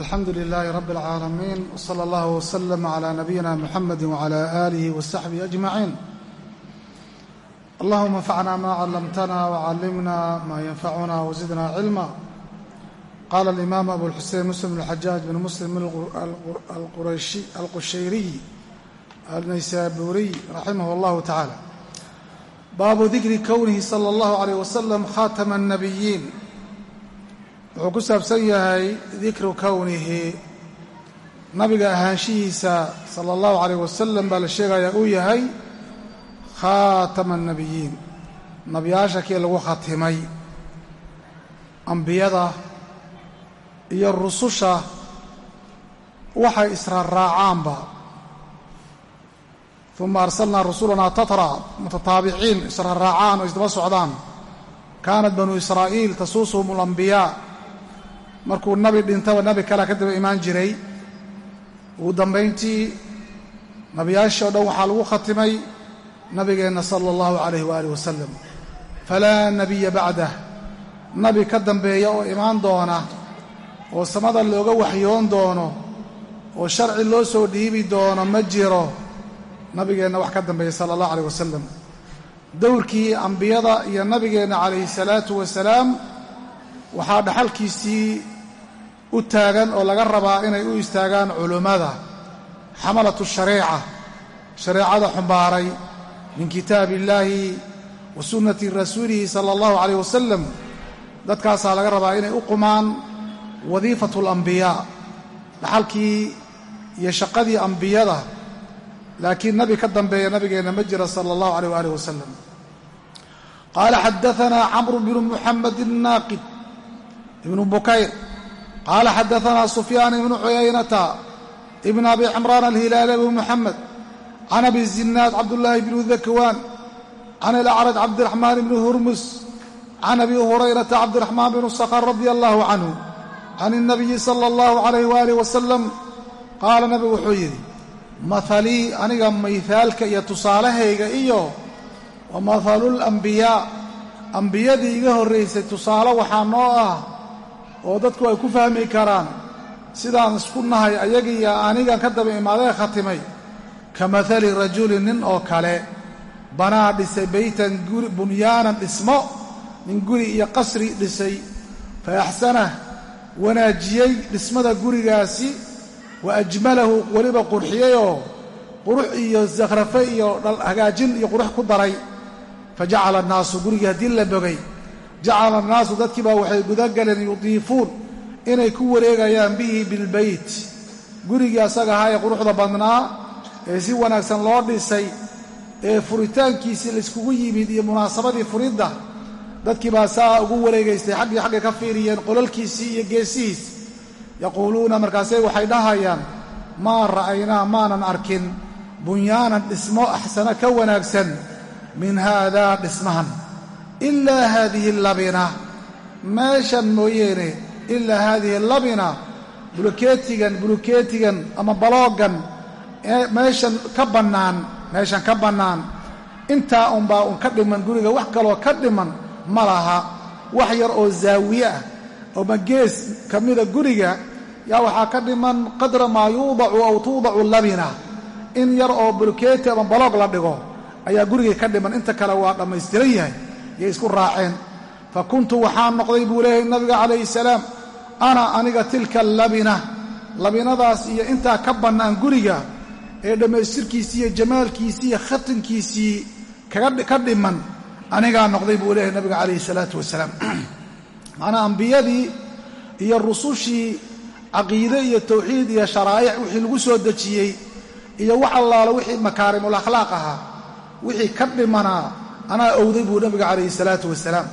alxamdu lilaahi rabi اlcaalamiin wsala allah wslm cla nabiyina muxamedi wcla aalihi wasaxbihi ajmaciin allahuma anfacna ma callamtana wcallimna ma yanfacuna wzidna cilma qala alimaam abulxusein muslim bn xajaaj bn muslim alqushayriy alnaysaburiy raximah اllahu tacala baabu dikri kownihi salى اllahu عaleyh wasalam khatama الnabiyiin wuxuu ku saabsan yahay dikru kownihi nabiga ahaanshihiisa sala allahu calayh wasalam baa la sheegayaa uu yahay khaatama annabiyiin. Nabiyaasha kii lagu khatimay. Ambiyada iyo rususha waxay israarraacaanba uma arsalnaa rusulanaa tatra mutataabiciin israarraacaan oo isdaba socdaan. Kaanat banuu israa'iil tasuusuhum alambiyaa markuu nabi dhintaba nabi kalea ka daba imaan jiray ugu dambayntii nabiyaashii o dhan waxaa lagu khatimay nabigeenna sala allahu calayh waaalih wasalam falaa nebiya bacdah nabi ka dambeeya oo imaan doona oo samada looga waxyoon doono oo sharci loo soo dhiibi doono ma jiro nabigeenna wax ka dambeeya sala allahu calayh wasalam dowrkii ambiyada iyo nabigeenna calayhi salaatu wasalaam waxaa dhaxalkiisii u taagan oo laga rabaa inay u istaagaan culummada xamalatu shareeca shareecada xumbaaray min kitaabi illaahi wa sunnati rasuulihi sala allahu calayh wasalam dadkaasaa laga rabaa inay u qumaan wadiifatu alambiyaa dhaxalkii iyo shaqadii ambiyada laakiin nabi ka dambeeya nabigeenna ma jira sala allahu calayh waalih wasalam qaala xadaanaa camru bnu muxamed naaqid ibnu bukayr qaala xadaanaa sufyaan ibnu cuyaynata ibn abi cimraan alhilaali abu muxamed can abi zinaad cabdullaahi bnu dakwaan can alacraj cabdiraxmaan ibni hurmus can abi hurayrata cabdiraxmaan bnu sakhr radia allahu canhu can اnabiyi sala allahu calayh waalih wasalam qaala nabigu wuxuu yidhi mahalii aniga mayhaalka iyo tusaalahayga iyo wa mahalulambiyaa ambiyadii iga horraysay tusaale waxaa noo ah oo dadku ay ku fahmi karaan sidaan isku nahay ayagiiyo anigan ka daba imaadee khatimay ka mahali rajulin nin oo kale banaa dhisay beytan guri bunyaanan dhismo nin guri iyo qasri dhisay. Fa axsanah wanaajiyey dhismada gurigaasi wa ajmalahu weliba qurxiyeyoo qurux iyo sakhrafe iyo hagaajin iyo qurux ku daray. Fa jacala annaasu gurigii haddii la bogay jacala annaasu dadkiibaa waxay gudagaleen yudiifuun inay ku wareegayaan bihi bilbeyt gurigii asaga ahaa ee quruxda badnaa ee si wanaagsan loo dhisay ee furitaankiisii layskugu yimid iyo munaasabadii furidda dadkii baa saa ugu wareegaystay xaggii xaggay ka fiiriyeen qolalkiisii iyo geesihiis yaquuluuna markaasay waxay dhahayaan maa ra'aynaa maanan arkin bunyaanan dhismo axsano ka wanaagsan min haadaa dhismahan ilaa haadihi labina meeshan mooyeene ilaa haadihi labina bulukeetigan bulukeetigan ama baloogan meeshan ka bannaan meeshan ka bannaan intaa unbaa un ka dhiman guriga wax kaloo ka dhiman ma laha wax yar oo zaawiye ah ooma gees ka mida guriga yaa waxaa ka dhiman qadra maa yuudacu aw tuudacu labina in yar oo bulukeeti ama baloog la dhigo ayaa gurigii ka dhiman inta kale waa dhammaystiran yahay yay isku raaceen. Fa kuntu waxaan noqday buu leeyahay nabiga calayhi salaam ana aniga tilka labina labinadaas iyo intaa ka bannaan guriga ee dhammaystirkiisii iyo jamaalkiisii iyo khatimkiisii ka dhiman anigaa noqday buu leeyahay nabiga calayhi salaatu wasalaam. Macnaa ambiyadii iyo rusushii caqiide iyo tawxiid iyo sharaa'ic wixii lagu soo dejiyey iyo wax allaalo wixii makaarimul akhlaaq ahaa wixii ka dhimanaa anaa owday buu nabiga calayhi salaatu wasalaam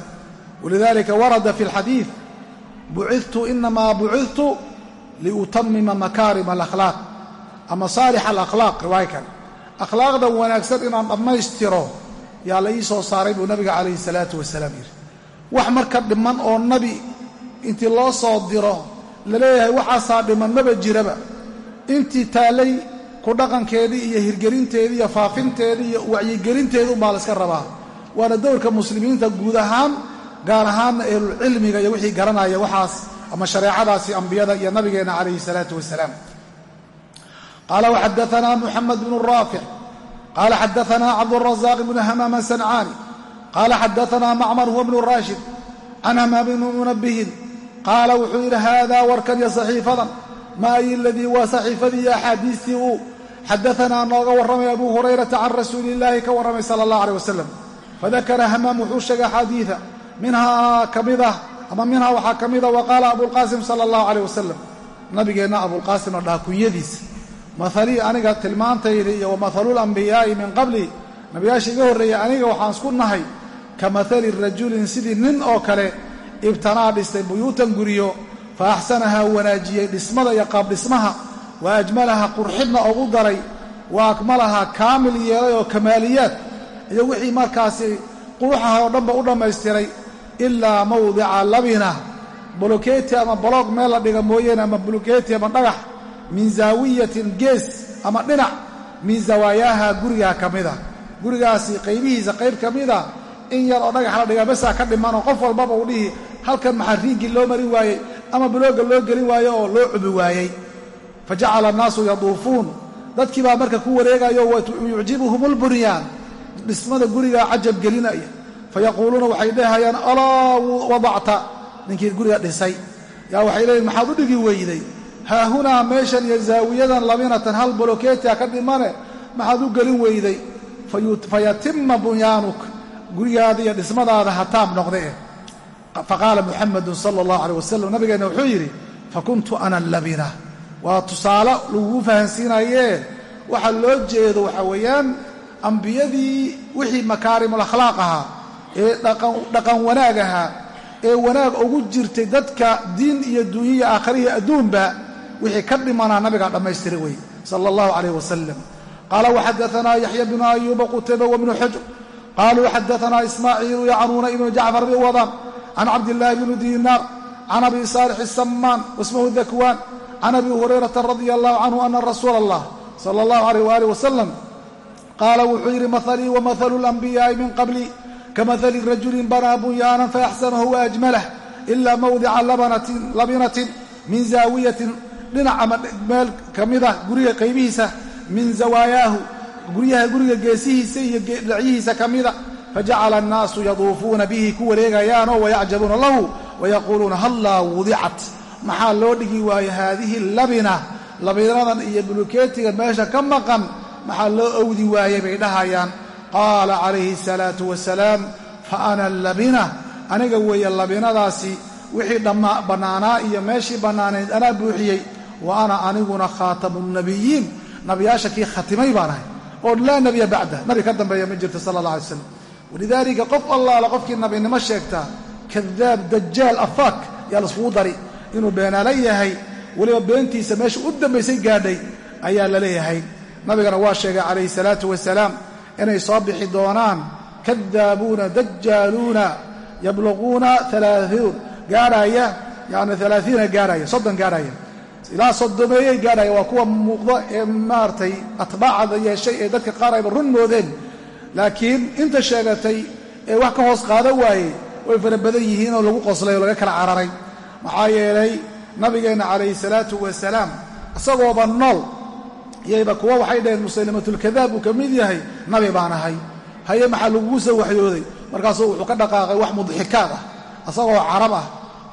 walidalika warada fi alxadiid bucidtu inamaa bucidtu liutamima makaarima alakhlaaq ama saalix alakhlaaq riwaaya kale akhlaaqdan wanaagsan inaan dhammaystiro yaa la ii soo saaray buu nabiga calayhi salaatu wasalaam yidhi wax marka dhiman oo nabi intii loo soo diro la leeyahay waxaasaa dhiman maba jiraba intii taallay ku dhaqankeedii iyo hirgelinteedii iyo faafinteedii iyo wacyigelinteedii umbaa la iska rabaa waana dowrka muslimiinta guud ahaan gaar ahaanna ehlulcilmiga iyo wixii garanaya waxaas ama shareecadaasi ambiyada iyo nabigeenna calayhi salaatu wasalaam. Qaala waxadaanaa muxamed bnu raafic qaala xadaanaa cabdurazaq bnu hamaama sancaani. Qaala xadaanaa macmar huwa bnu raashid. Can hamaam bni munabihin qaala wuxuu yidhi haadaa warkan iyo saxiifadan. Ma ay aladii waa saxiifadii iyo axaadiistii uu? Xadaanaa nooga warramay abu hurayrata can rasuuli illaahi ka warramay sala allah aleh wasalam fadakara hamaam wuxuu sheegay axaadiida minhaa ka mid ah ama minhaa waxaa ka mida wa qaala abulqaasim sala allahu caleyh wasalam nabigeenna abulqaasim oo dhaha kunyadiisa mahalii aniga tilmaantayda iyo wa mahalul ambiyaa'i min qabli nabiyaasha iga horreeyay aniga waxaan isku nahay ka mahali rajulin sidii nin oo kale ibtanaa dhistay buyuutan guryo fa axsanahaa wanaajiyey dhismada iyo qaab dhismaha wa ajmalaha qurxidna ugu daray wa akmalahaa kaamil yeelay oo kamaaliyaad iyo wixii markaasi quruxaha oo dhanba u dhammaystiray ilaa mawdica labina. Bolokeeti ama baloog meel la dhiga mooyeene ama bolokeeti ama dhagax. Min zaawiyatin gees ama dhinac. Min zawaayaha gurigaa ka mida. Gurigaasi qaybihiisa qayb ka mida. In yar oo dhagax la dhiga basaa ka dhimanoo qof walbaba uu dhihi halkan maxaa riigii loo marin waayey? Ama bilooga loo gelin waayo oo loo cubi waayey? Fa jacala annaasu yaduufuun. Dadkii baa marka ku wareegayo yucjibuhum lbunyaan dhismada gurigaa cajab gelinaya. Fayaquuluuna waxay dhehayaan alaa wadacta ninkii guriga dhisay. Yaa waxay leeyiin maxaad u dhigi weyday? Haahunaa meeshan iyo zaawiyadan labinatan hal bolokeetia ka dhimane maxaad u gelin weyday? Fayatima bunyaanuk. Gurigaada iyo dhismadaada hataab noqde. Eh faqaala muxamedun sala allahu aleyh wasalam nabigeenna wuxuu yidhi fakuntu ana labina. Waa tusaale lagugu fahansiinayee waxa loo jeedo waxaa weeyaan ambiyadii wixii makaarimul akhlaaq ahaa ee dhaqan wanaag ahaa ee wanaag ugu jirtay dadka diin iyo dunya iyo aakhirihi adduunba wixii ka dhimanaa nabigaa dhammaystiray wey sala allahu calayh wasalam qaala waxadaanaa yaxya bnu ayuuba qutayba wabnu xujr qaluu xadaanaa ismaaciilu yacnuuna ibnu jacfar biwadaan can cabdillaahi bni diinaar can abi saalix asammaan wasmahu dakwaan can abi hurayrata radia allahu canhu ana rasuula allah sala allahu alayh waalih wasalam qaala wuxuu yidhi mahalii wa mahalu alanbiyaa'i min qablii kamahali rajulin banaa bunyaanan faaxsanahu waajmalah ilaa mawdica labinatin min zaawiyatin dhinac ama meel ka mida guriga qaybihiisa min zawaayaahu guryaha guriga geesihiisa iyo dhacyihiisa ka mida fajacala annaasu yaduufuuna bihi ku wareegayaanoo wayacjabuuna lahu wayaquuluuna hallaa wudicat maxaa loo dhigi waayo haadihi labina labinadan iyo bulukeetiga meesha ka maqan maxaa loo owdi waayey bay dhahayaan. Qaala calayhi asalaatu wasalaam fa ana labina. Aniga weeye labinadaasi wixii bannaanaa iyo meeshii bannaanayd anaa buuxiyey. Wa ana aniguna khaatamu nnabiyiin. Nabiyaasha kii khatimay baan ahay. Oo laa nebiya bacda. Nabi ka dambeeya ma jirto sala allah alay slam walidaalika qof allaala qofkii nabinimo sheegtaa? Kadaab dajaal afaak yaa laiskugu dari. Inuu beenaala yahay. Weliba beentiisa meesha u dambaysay gaadhay. Ayaa la leeyahay nabigana waa sheegay calayhi salaatu wasalaam inay soo bixi doonaan kadaabuuna dajaaluuna yabluquuna alaaiun gaarhaya yani alaaiina gaarhaya soddon gaarhaya ilaa soddomeeyey gaarhaya waa kuwa muuqda ee maaragtay atbaacda yeeshay ee dadka qaar ayba run moodeen. Laakiin inta sheegatay ee wax ka hoos qaada waayey way fara badan yihiin oo lagu qoslay oo laga kala cararay. Maxaa yeelay nabigeenna calayhi salaatu wasalaam isagooba nool iyayba kuwa waxay dhaheen musaylimatulkadaab uu ka mid yahay nabi baan ahay. Haye maxaa lagugu soo waxyooday? Markaasuu wuxuu ka dhaqaaqay wax mudxikaad ah isagoo carab ah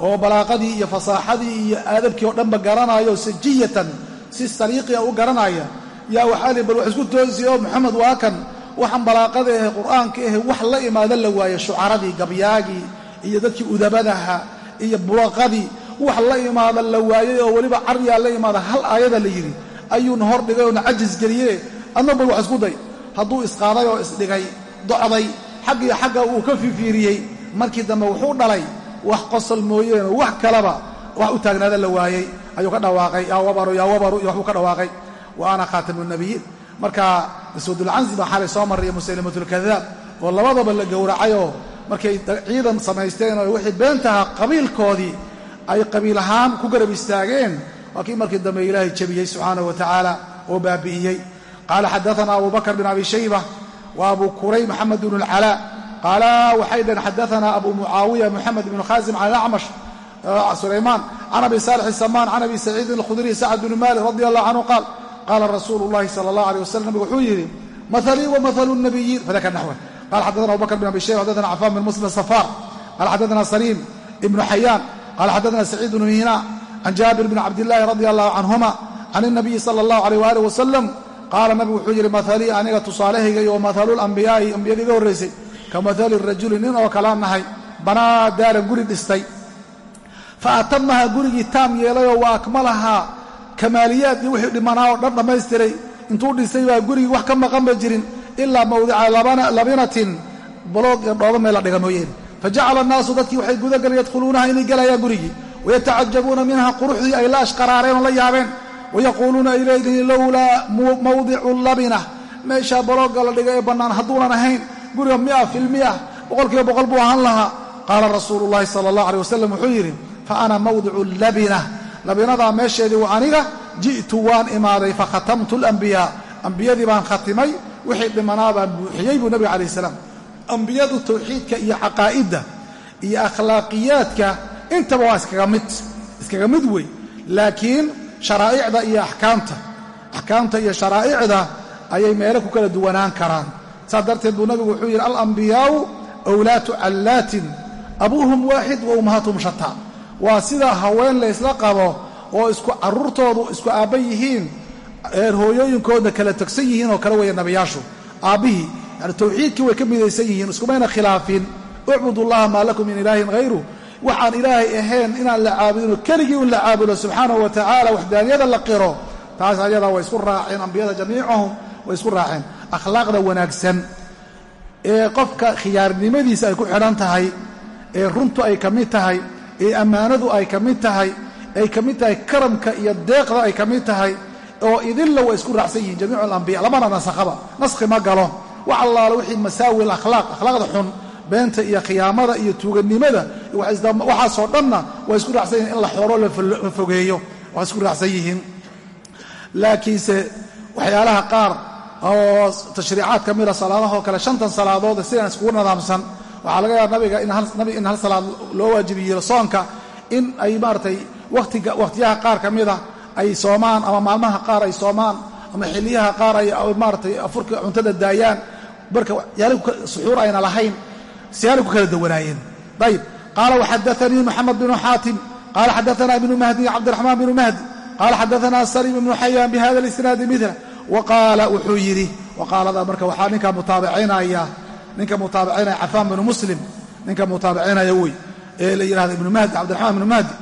oo balaaqadii iyo fasaaxadii iyo aadabkii oo dhanba garanayo sajiyatan si saliiqia u garanaya yaa waxaa li bal wax isku toosi oo waa kan. Waxaan balaaqada ahe qur'aanka ahe wax la imaada la waaye shucaradii gabyaagii iyo dadkii udabadaha iyo buraqadii. Wax la imaada la waayey oo weliba caryaa la imaada hal aayada la yidhi ayuuna hor dhigay oona cajis geliye adna bal wax isku day. Hadduu isqaaday oo isdhigay docday xaggiyo xagga uu ka fifiiriyey markii dambe wuxuu dhalay wax qosol mooyeene wax kalaba wax u taagnaada la waayey. Ayuu ka dhawaaqay yaa wabaru yaa wabaru iyo waxbuu ka dhawaaqay. Wa ana khaatamu nabiyiin. Marka maswadulcansi baa xalay soo marraya musaylimatulkadaab oo labadaba la gowracayoo markay ciidan samaysteen oo wixii beentaha qabiilkoodii ay qabiil ahaan ku garab istaageen waa kii markii dambe ilaahay jebiyey subxaanahu wa tacaala oo baabi'iyey qaala xadaana abu bakr bin abi shayba wa abu kuray maxamed bn اlcalaa qaala waxay dhaheen xadaana abu mucaawiya moxamed bn khaasim can acmash sulaymaan can abi saalix isamaan can abi saciidin alkhudriy sacd bni malik radi allahu canhu qaal qaala rasuulu llahi sala allah alيh wasalam nabigu wuxuu yidhi mahalii wa mahalu nabiyiin fadakar naxwan qala xadadana abubakr bn abi shayba xadadana cafaan bn muslim safaar qala xadadana saliim ibnu xayaan qala xadadana saciid bnu miina can jaabir bni cabdillahi radi allahu canhuma can اnabiyi sala allahu aleyh waalih wasalam qaala nabigu wuxuu yidhi mahalii aniga tusaalahayga iyo mahalu lambiyaa'i ambiyada iga horraysay ka mahali rajuli nin oo kalaa nahay banaa daaran guri dhistay fa atamaha gurigii taam yeelayoo wa akmalahaa kamaaliyaad iyo wixii dhimanaa oo dhan dhammaystiray intuu dhisay baa gurigii wax ka maqan ba jirin ilaa mawdica labinatin baloog iyo dhooba meel la dhiga mooyeen fajacala annaasu dadkii waxay gudagaleen yadkhuluunaha inay gelayaan gurigii wayatacajabuuna minha quruxdii ay la ashqaraareen oo la yaabeen wayaquuluuna ay leeyihiin lowlaa mawdicu labina meeshaa balooga la dhiga ee bannaan hadduunan ahayn guriga mia filmia boqolkiiba boqol buu ahaan lahaa qaala rasuulu llahi sala allah aleh wasalam wuxuu yidhi fa ana mawdicu labina labinadaa meesheedii wa aniga ji'tu waan imaaday fakhatamtu alambiyaa ambiyadii baan khatimay wixii dhimanaa baan buuxiyey buu nebiga calayh salaam ambiyadu tawxiidka iyo caqaa'idda iyo akhlaaqiyaadka intaba waa iskaga mid iskaga mid wey laakiin sharaa'icda iyo axkaamta axkaamta iyo sharaa'icda ayay meelo ku kala duwanaan karaan. Saas darteed buu nabigu wuxuu yidhi alambiyaa'u awlaatu callaatin abuuhum waaxid wa ummahaatuhum shataa waa sida haween laysla qabo oo isku carruurtoodu isku aabba yihiin hooyooyinkoodna kala tegsan yihiin oo kale weeye nabiyaashu aabbihii. Yani tawxiidkii way ka midaysan yihiin iskumayna khilaafin. Ucbud ullaha maa lakum min ilaahin hayru waxaan ilaahay ahayn inaan la caabudino keligii un la caabudo subxaanahu wa tacaala waxdaaniyada la qiro taas ayadaa way isku raaceen ambiyada jamiicahum way isku raaceen. Akhlaaqda wanaagsan ee qofka khiyaarnimadiisa ay ku xidhan tahay ee runtu ay ka mid tahay ee ammaanadu ay ka mid tahay ay ka mid tahay karamka iyo deeqda ay ka mid tahay oo idinla way isku raacsan yihiin jamiicu alambiya lamana nasakhaba naskhi ma galo. Wax allaala wixii masaawi alakhlaaq akhlaaqda xun beenta iyo khiyaamada iyo tuugannimada waxaasoo dhanna waa isku raacsan yihiin in la xooro la fogeeyo waa isku raacsan yihiin. Laakiinse waxyaalaha qaar oo tashriicaad ka mida salaadahoo kale shantan salaadood sidaan iskugu nadaamsan waxaa laga yaaba nabiga in hal salaad loo waajibiyo soonka in ay maaratay wakhtiyaha qaar ka mida ay soomaan ama maalmaha qaar ay soomaan ama xiliyaha qaar ay maaratay afurka cuntada daayaan. Yaali suxuur ayna lahayn siyaanay ku kala dawanaayeen ayib qaala waxadaanii moxamed binu xaatim qaala xadaana ibnu mahdi cabdiraxmaan binu mahdi qaala xadaana saliim ibnu xayaan bihada lisnaadi mila wa qaala wuxuu yidhi waqaalada marka waxaa ninka mutaabicinaya ninka mutaabicinaya cafaan binu muslim ninka mutaabicinaya wey ee la yidhahdo ibnu mahdi cabdiraxmaan ibnu mahdi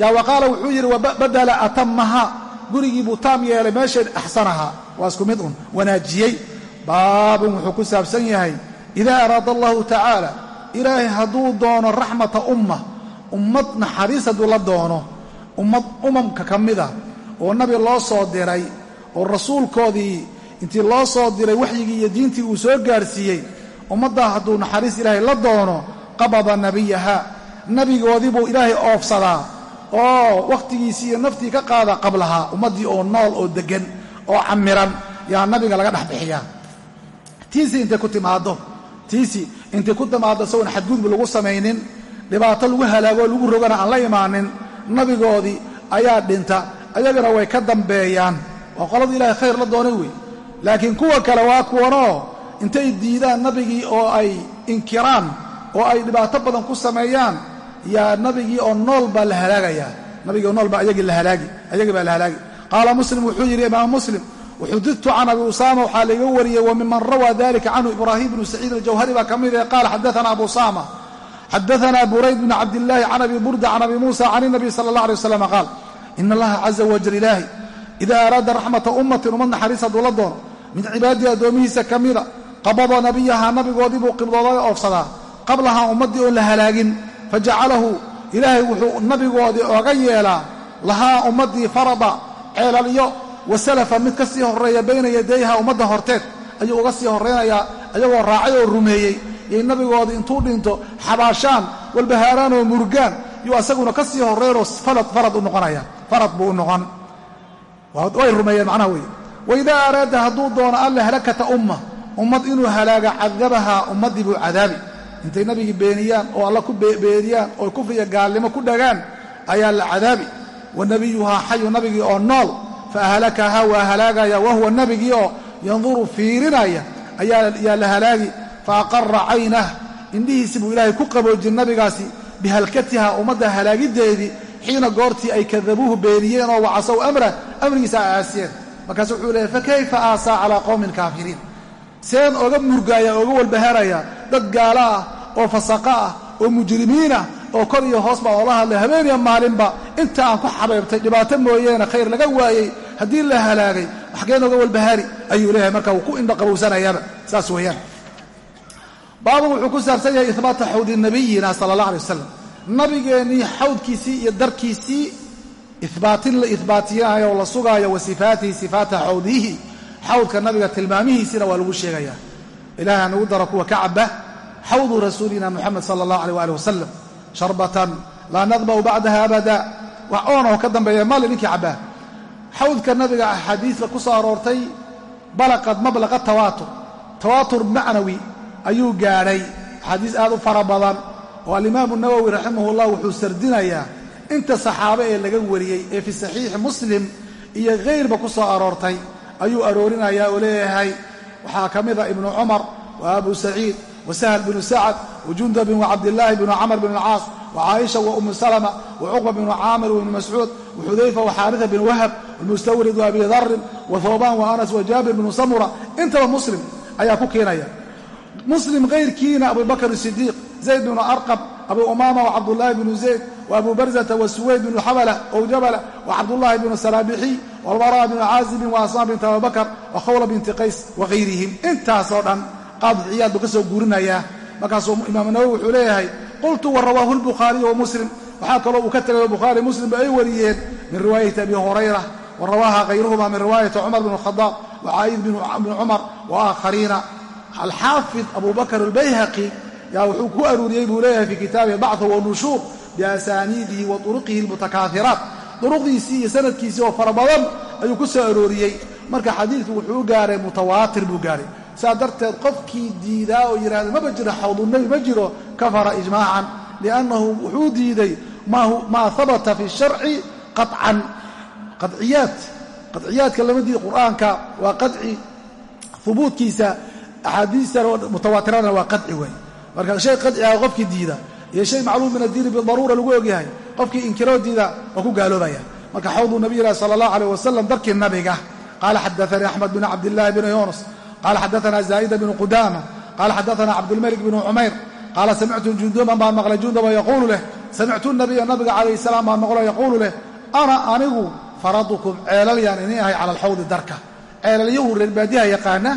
yaa wa qaala wuxuu yidhi wabadala atamaha gurigii buu taam yeelay meesheed axsanaha waa isku mid un wanaajiyey baabun wuxuu ku saabsan yahay idaa araada allahu tacaala. Ilaahay hadduu doono raxmata umma ummad naxariis hadduu la doono ummad umamka ka mida oo nabi loo soo diray oo rasuulkoodii intii loo soo diray waxyigii iyo diintii uu soo gaarsiiyey ummaddaa hadduu naxariis ilaahay la doono qabada nebiyaha nebigoodii buu ilaahay oofsadaa oo wakhtigiisii iyo naftii ka qaada qablahaa ummaddii oo nool oo deggan oo camiran yaa nabiga laga dhex bixiyaa. Tiisii intay ku timaaddo tiisii intay ku timaaddo isagoon xadgudub lagu samaynin dhibaato lagu halaagoo lagu rogana aan la imaanin nabigoodii ayaa dhinta ayagana way ka dambeeyaan. Waa qoladii ilaahay khayr la doonay wey laakiin kuwa kale waa kuwanoo intay diidaan nabigii oo ay inkiraan oo ay dhibaato badan ku sameeyaan yaa nabigii oo nool baa la halaagayaa. Nabigii oo nool baa ayagii la halaagi ayagii baa la halaagi. Qaala muslim wuxuu yidhi imaamu muslim waxudidtu can abi usaama waxaa laiga wariyey wa miman rawaa dalika canhu ibraahim bnu saciid aljawhari? Baa ka mid ee qaala xadaana abu usama xadaana burayd bn cabdillaahi can abi burda can abi muusa can inabiy sala allah alay wasalam qaal ina allaha caza wajal ilaahi ida araada raxmata ummatin ummad naxariis hadduu la doono min cibaadihi addoomihiisa ka mida qabada nabiyahaa nabigoodii buu qibdooda oofsadaa qablahaa ummaddii oon la halaagin fajacalahu ilaahay wuxuu nabigoodii oga yeelaa lahaa ummaddii farada ceelalyo wa salafa mid ka sii horreeya bayna yadayha ummadda horteed ayuu uga sii horraynayaa ayagoo raacay oo rumeeyey. Yay nabigoodii intuu dhinto xabaashaan walbahaaraan oo murgaan yuu asaguna ka sii horreynoo farad u noqonaya. Farad buu u noqon. Way rumeeyeen macnaha weeye. Waidaa araada hadduu doono alla halakata umma ummad inuu halaaga cadabahaa ummaddii buu cadaabi. Intay nabigii beeniyaan oo alla ku beeniyaan oo kufriya gaalnimo ku dhagaan ayaa la cadaabi. Wa xayu nabigii oo nool fa ahlakahaa waa halaagaya wahuwa nabigii oo yanduru fiirinaya ayaa la halaagi fa aqara caynah indhihiisi buu ilaahay ku qaboojin nabigaasi bihalkatiha ummadda halaagiddeedii xiina goortii ay kadabuuhu beeniyeen oo wacasow amra amrigiisa a aasiyeen markaasu wuxuu leeyahy fakayfa aasaa calaa qowmin kaafiriin seen oga murgaaya oga walbaharaya dad gaalo ah oo fasaqa ah oo mujrimiinah oo kor iyo hoos baa oola hadlay habeeniya maalinba inta aan ku xabeebtay dhibaato mooyeene khayr laga waayey haddii la halaagay waxgeen oga walbahari ayuu leeyahay marka uu ku indhaqabowsanayaaba saas weeyaan. Baabun wuxuu ku saabsan yahay ihbaata xawdi nabiyina sala allah alay wasalam nabigeennii xawdkiisii iyo darkiisii ihbaatin la ihbaatiyanayo oo la sugaayo wa sifaata xawdihi xawdka nabiga tilmaamihiisina waa lagu sheegayaa ilahay ha nagu daro kuwa ka caba xawdu rasuulina muxamed sala allah aleh waali wasalam sharbatan laa nadba'u bacdaha abada. Wax oonoo ka dambeeya mali ninkii cabbaa xawdka nabiga axaadiisba ku soo aroortay balaqad mablaqa tawaatur. Tawaatur macnawi ayuu gaadhay. Axaadiis aad u fara badan oo alimaamu nawowi raximahullah wuxuu sardinayaa inta saxaabe ee laga wariyey ee fii saxiixi muslim iyo hayrba ku soo aroortay ayuu aroorinayaa oo leeyahay waxaa ka mida ibnu cumar wa abu saciid wa sahl binu sacad wa jundabin wa cabdillaahi binu camr bn alcaas wa caaisha wa umu salama wa cuqba binu caamir wa ibnu mascuud wa xudayfa wa xaarisa bin wahab walmustawrid wa abi darin wa thawbaan wa anas wa jaabir binu samura. Intaba muslim ayaa ku keenaya. Muslim kayrkiina abubakr sidiiq zayd binu arqab abu umaama wa cabdullaahi binu zayd wa abu barzata wa suwayd binu xabala ow jabala wa cabdullaahi binu salaabixi walbaraa binu caazibin wa asmaa binti abubakar wa khawla binti qays wa hayrihim intaasoo dhan qaadi ciyaad buu ka soo guurinayaa. Markaasuu imaamu nawowi wuxuu leeyahay qultu wa rawaahu lbukhaariyu wa muslim. Waxaa kaloo uu ka tegay bukhaari muslimba ay wariyeen min riwaayati abi hurayra wa rawaaha kayruhuma min riwaayati cumar bn khadaab wa caa'id bni cumar wa aakhariina. Alxaafid abu bakr albayhaqi yaa wuxuu ku aruuriyey buu leeyahay fii kitaabihi bacthu wanushuur biasaaniidihi wa turuqihi almutakaahiraat duruqdiisii iyo sanadkiisii oo fara badan ayuu ku soo arooriyey marka xadiidku wuxuu u gaaray mutawaatir buu gaaray saa darteed qofkii diidaa oo yidhahda maba jiro xawdunabi ma jiro kafara ijmaacan liannahu wuxuu diiday maa habata fi sharci qacan qaciyaad qaciyaadka lama diida qur'aanka waa qaci hubuudkiisa axaadiistana mutawaatirana waa qaci wey marka shay qaciga qofkii diida iyo shay macluum min addiini bidaruura lagu ogyahay qofkii inkiroo diida waa ku gaaloobaya. Marka xawdu nabiyina sala allahu aleyh wasalam darkii nabiga qaala xadaanii axmed bin cabdillahi bn yunus qala xadaana zaa'ida bnu qudaama qala xadaana cabdulmalik bnu cumayr qaala samictu junduban baan maqlay jundaba yaquulu leh samictu nabiya nabiga calayh salaam baan maqlo yaquulu leh ana anigu faradukum ceelalyaan ini ahay cala alxawdi darka ceelalyuhu reer baadiyaha yaqaana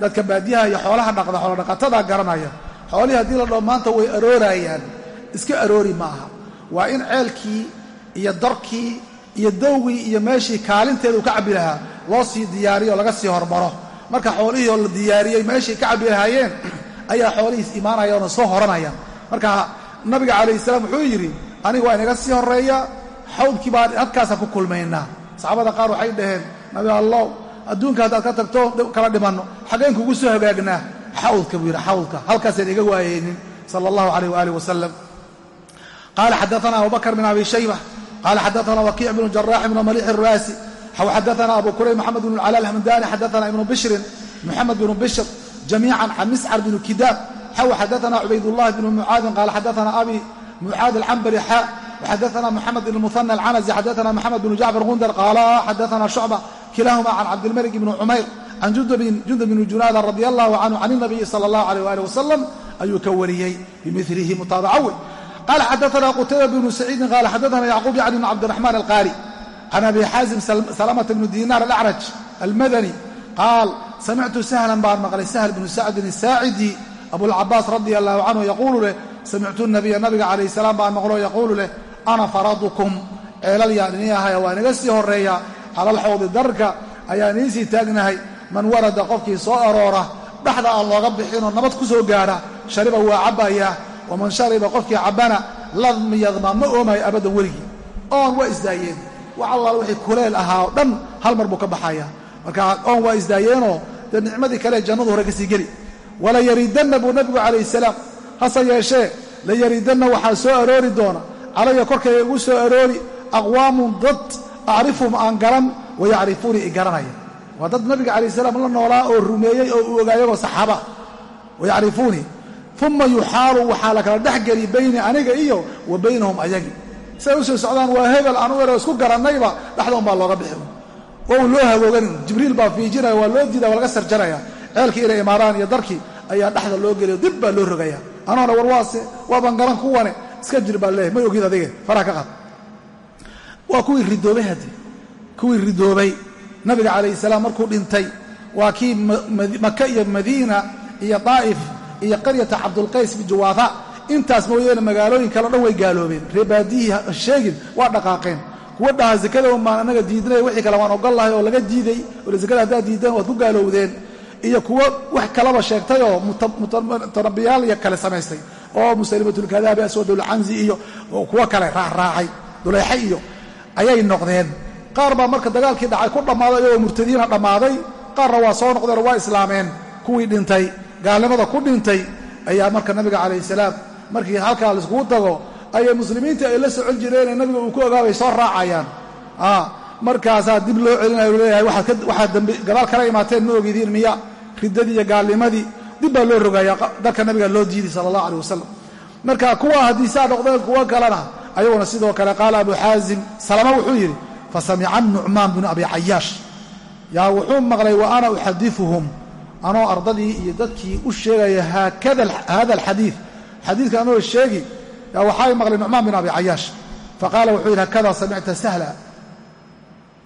dadka baadiyaha iyo xoolaha dhaqda xoolodhaqatada garanaya xoolihii haddii la dhao maanta way aroorayaan iska aroori ma aha waa in ceelkii iyo darkii iyo dawgii iyo meeshii kaalinteeda uu ka cabbi lahaa loo sii diyaariyo laga sii hormaro marka xoolihii oo la diyaariyey meeshay ka cabbi lahaayeen ayaa xoolihiis imaanayaanoo soo horanayaan marka nabiga calayh salaam wuxuu yidhi aniga waa inaga sii horreeya xawdkii baan halkaasaan ku kulmaynaa. Saxaabada qaar waxay dhaheen nabi allow adduunka haddaad ka tagto kala dhimanno. Xaggeen kugu soo hagaagnaa xawdka buu yidhi xawdka halkaasaan iga waayeynin sala allahu calayh waaalih wasalam qaala xadaana abubakr bin abi shayba qaala xadaana wakiic bnu jaraax bnu maliix iraasi xadaana abu kurayb maxamed bn calaal hamdaani xadaana ibnu bishrin muxamed bnu bishr jamiican can miscar bn kidaab xaw xadaana cubaydullahi bnu mucaadin qaala xadaana abi mucaad alcambari xa xadaana muxamed bn muhana alcanazi xadaana moxamed bnu jacfar gundar qaala xadaana shucba kilaahuma can cabdilmalik bni cumayr can jundub bni junaada radi allahu canhu can inabiyi sala allahu alayh waalih wasalam ayuu ka wariyey bimilihi mutaabacawe qaala xadaana qutayba bnu saciidin qaala xadaana yacquub yacni bn cabdiraxmaan alqaari can abi xaazim salamata bnu diinaar alacraj almadani qaal samictu sahlan baan maqlay sahl bnu sacdin asaacidi abulcabaas radia allahu canhu yaquulu leh samictu nabiya nabiga calayh salaam baan maqlo yaquulu leh ana faradukum ceelal yaan inii ahaya waa inaga sii horreeya cala alxawdi darka ayaan iisii taagnahay man warada qofkii soo aroora dhaxda aan looga bixinoo nabad ku soo gaadha shariba waa cabbayaa waman shariba qofkii cabbana lam yadma ma oomayo abaddan weligii oon waa isdaayeen wax allaal wixii kuleel ahaa oo dhan hal mar buu ka baxaya marka oon waa isdaayeenoo dee nicmadii kale jannadu hore ka sii geli. Wala yaridanna buu nabigu calayhi salaam hase yeeshee la yaridanna waxaa soo aroori doona. Calaya korkayga igu soo aroori aqwaamun dad acrifuhum aan garan wayacrifuunii i garanaya. Waa dad nabiga calayh salaam la noolaa oo rumeeyey oo u ogaayagoo saxaaba wayacrifuunii uma yuxaalu waxaa la kala dhexgeli bayni aniga iyo wa baynahum ayagi siay u soo socdaan waa hebel aan u ero isku garannayba. Dhexda un baa looga bixi. Oo un loo hagooganin jibriil baa fiijinaya waa loo diida waa laga sarjaraya. Ceelkii inay imaadaan iyo darkii ayaa dhexda loo geliyo dib baa loo rogaya. Anoona warwaase waaban garan kuwane iska jir baa leeyahy may ogid adige faraha ka qaad. Waa kuwii ridoobay haddi kuwii ridoobay. Nabiga calayhi salaam markuu dhintay waa kii maka iyo madiina iyo daa'if iyo qaryata cabdulqays bijawaada intaas mooyeene magaalooyin kale o dhan way gaaloobeen. Reebaadiyihii sheegin waa dhaqaaqeen. Kuwa dhaha zakada maan anaga diidnay wixii kale waan ogol lahay oo laga diiday zakada haddaad diideen waad ku gaalowdeen iyo kuwo wax kalaba sheegtay oo mutanabiyaal kale samaystay. Oo musalimatulkadaabi aswadulcanzi iyo kuwo kale raacraacay duleexe iyo ayay noqdeen. Qaar baa marka dagaalkii dhacay ku dhammaaday iyagoo murtadiina dhammaaday qaarna waa soo noqdeen waa islaameen. Kuwii dhintay gaalnimada ku dhintay ayaa marka nabiga calayhi salaam markii halkaa laiskugu tago ayay muslimiintii ay la socon jireenee nabiga uu ku ogaabay soo raacayaan. Markaasaa dib loo celinayo leeyahay waxaad gadaal kala imaateen ma ogidiin miya riddadii iyo gaalnimadii dib baa loo rogaya dalka nabiga loo diiday sala allah aleh wasalam marka kuwa haddii saa noqdeen kuwo kalena ayaguna sidoo kale qaala abu xaazim salama wuxuu yidhi fasamica nucmaan binu abi cayaash. Yaa wuxuu maqlay wa ana uxadiuhum anoo ardadii iyo dadkii u sheegaya haada alxadiid xadiidka anoo sheegi yaa waxaa maqlay nucmaan bin abi cayaash. Faqaala wuxuu yidhi hakada samicta sahla.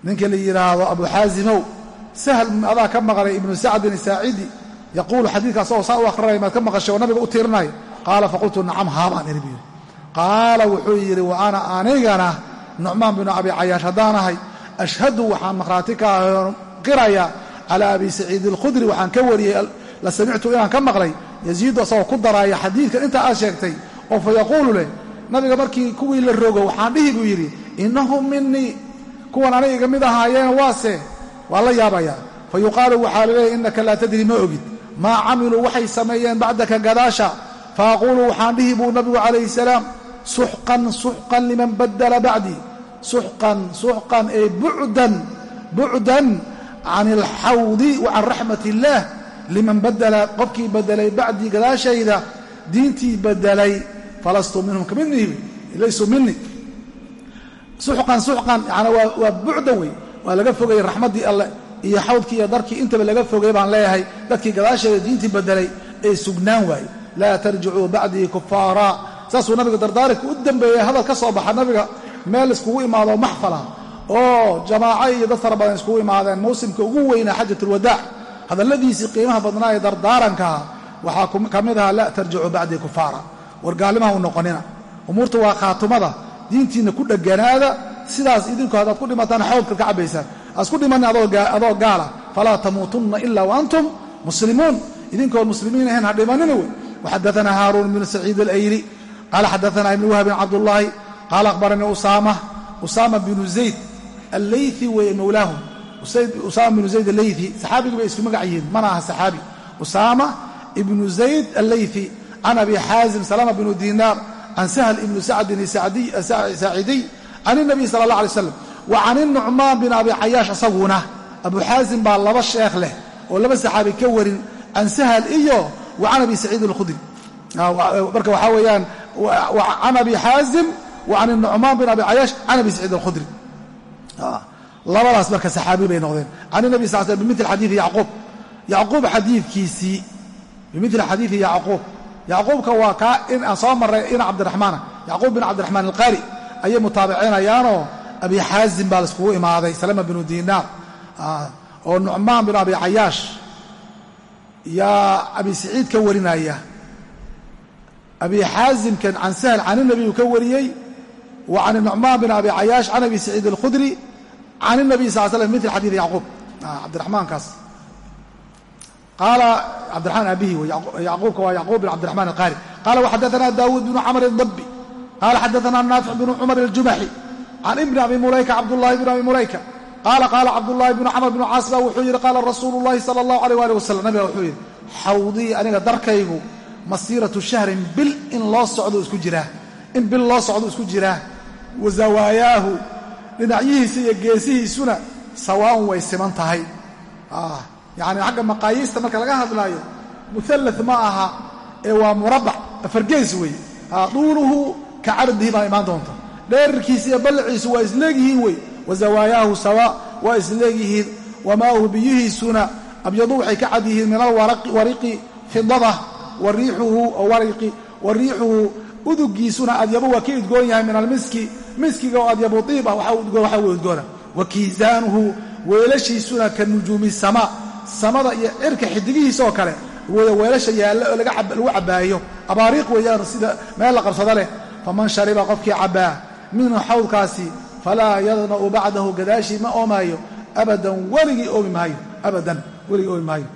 Ninka la yidhaahdo abu xaazimow sahl adaa ka maqlay ibnu sacdin saacidi yaquulu xadiidka asagoo saa u akhrinaya maad ka maqashay oo nabiga u tiirinaya qaala faqultu nacam haabaan iri buu yidhi. Qaala wuxuu yidhi wa ana anigana nucmaan binu abi cayaash haddaanahay ashhadu waxaan makhraati ka qiraya calaa abi saciid alkhudri waxaan ka wariyey la samictu inaan ka maqlay yaziidu asagoo ku daraaya xadiidkan inta aad sheegtay oo fa yaquulu leh nabiga markii kuwii la rogo waxaan dhihi buu yidhi innahum minii kuwan aniga iga mid ahaayeen waase waa la yaabayaa fa yuqaalu waxaa laleeyahy innaka laa tadri ma ogid. Maa camiluu waxay sameeyeen bacdaka gadaasha. Fa aquulu waxaan dhihi buu nabigu calayhi salaam suxqan suxqan liman badala bacdii suxqan suxqan ee bucdan bucdan can alxawdi wa can raxmat illaah liman badala qofkii bedelay bacdii gadaashayda diintii bedelay falastu minhum ka midnihi laysuu mini suxqan suxqan yani waa bucdan wey waa laga fogayay raxmaddii alleh iyo xawdkii iyo darkii intaba laga fogay baan leeyahay dadkii gadaashayda diintii bedelay ee sugnaan waaye laa tarjicuu bacdii kufaara saasuu nabiga dardaaranka u dambeeyey hadal ka soo baxa nabiga meel iskugu imaado maxfala. Oo jamaaco iyo dad fara badan iskugu imaadeen mawsimka ugu weynaa xajatulwadaac hadalladiisii qiimaha badnaa ee dardaarankaa waxaa ka mid ahaa laa tarjicuu bacdii kufaara. Wargaalnimaha u noqonina. Umuurta waa khaatumada. Diintiinna ku dheganaada sidaas idinku haddaad ku dhimataan xawdka ka cabbaysaan. Asku dhimanni adoo gaala. Falaa tamuutunna ila wa antum muslimuun. Idinkoon muslimiin ahayn ha dhimanina wey. Waxadaanaa haaruun bnu saciid alayli qaala xadaanaa ibnu wahbin cabdullaahi. Qaala akhbaranii usaama. Usaama binu zayd. Alleythi weeye mowlaahu usaama binu zayd alleythi saxaabigii bay isku magac yihiin. Mana aha saxaabi. Usaama ibnu zayd alleythi can abi xaazim salama bnu dinaar can sahl ibnu sacdin saacidiy can inabiy sala allah alay slam wa can inucmaan bin abi cayaash asaguna. Abu xaazim baa laba sheekh leh oo laba saxaabi ka warin can sahal iyo wa can abi saciid alkhudri. Marka waxaa weeyaan can abi xaazim wa can inucmaan bin abi cayaash can abi saciid alkhudri labadaas marka saxaabi bay noqdeen. Can inabi sal sl bimil xadiidi yacquub. Yacquub xadiidkiisii bimili xadiidi yacquub. Yacquubka waa kaa in aan soo marray ina cabdiraxmaana yacquub bin cabdiraxmaan alqaari ayay mutaabicinayaanoo abi xaazim baa laiskugu imaaday salama binu dinaar oo nucmaan bin abi cayaash yaa abi saciid ka warinaya. Abi xaazimkan can sahl can inabi ka wariyey wa can nucmaan bin abi cayaash can abi saciid alkhudri can inabiy sal slam mil xadiid yacquub cabdiraxmaankaas qaala cabdiraxmaan abihi yacquubka waa yacquub bin cabdiraxmaan alqaari qaala waxadaana daawuud bnu camr dabi qaala xadaana naafic bnu cumar aljumaxi can ibni abi mulayka cabdullahi bn abi mulayka qaala qaala cabdullaahi bnu camr bnu caas ba wuxuu yidhi qaala rasuulu llahi sala allahu aleyh ali wasalam nabiga wuxuu yidhi xawdii aniga darkaygu masiiratu shahrin bil in loo socdo isku jiraa in bil loo socdo isku jiraa wa zawaayaahu dhinacyihiisa iyo geesihiisuna sawaaun way siman tahay. Yacni xagga maqaayiista marka laga hadlaayo muhallat ma aha ee waa murabac afargees wey duuluhu ka cardihi baa imaan doonta. Dheerarkiisa iyo ballaciisu waa isleegyihiin wey wa zawaayaahu sawaa waa isleegyihiin wamaahu biyihiisuna abyadu waxay ka cad yihiin min alwariqi fidada. Wa riixuhu wariqi wa riixuhu udugiisuna adyabu waa ka udgoon yahay min almiski miskiga oo adyabu iib ah waxaa udgoona wa kiisaanuhu weelashiisuna ka nujuumi samaa samada iyo cirka xidigihiisa oo kale weelasha yaalla oo lagu cabbaayo abaariiq weeyaan sida meel la qabsado leh. Faman shariba qofkii cabbaa minhu xawdkaasi falaa yadna'u bacdahu gadaashii ma oomaayo. Abadan weligii oomi maayo abadan weligii oomi maayo.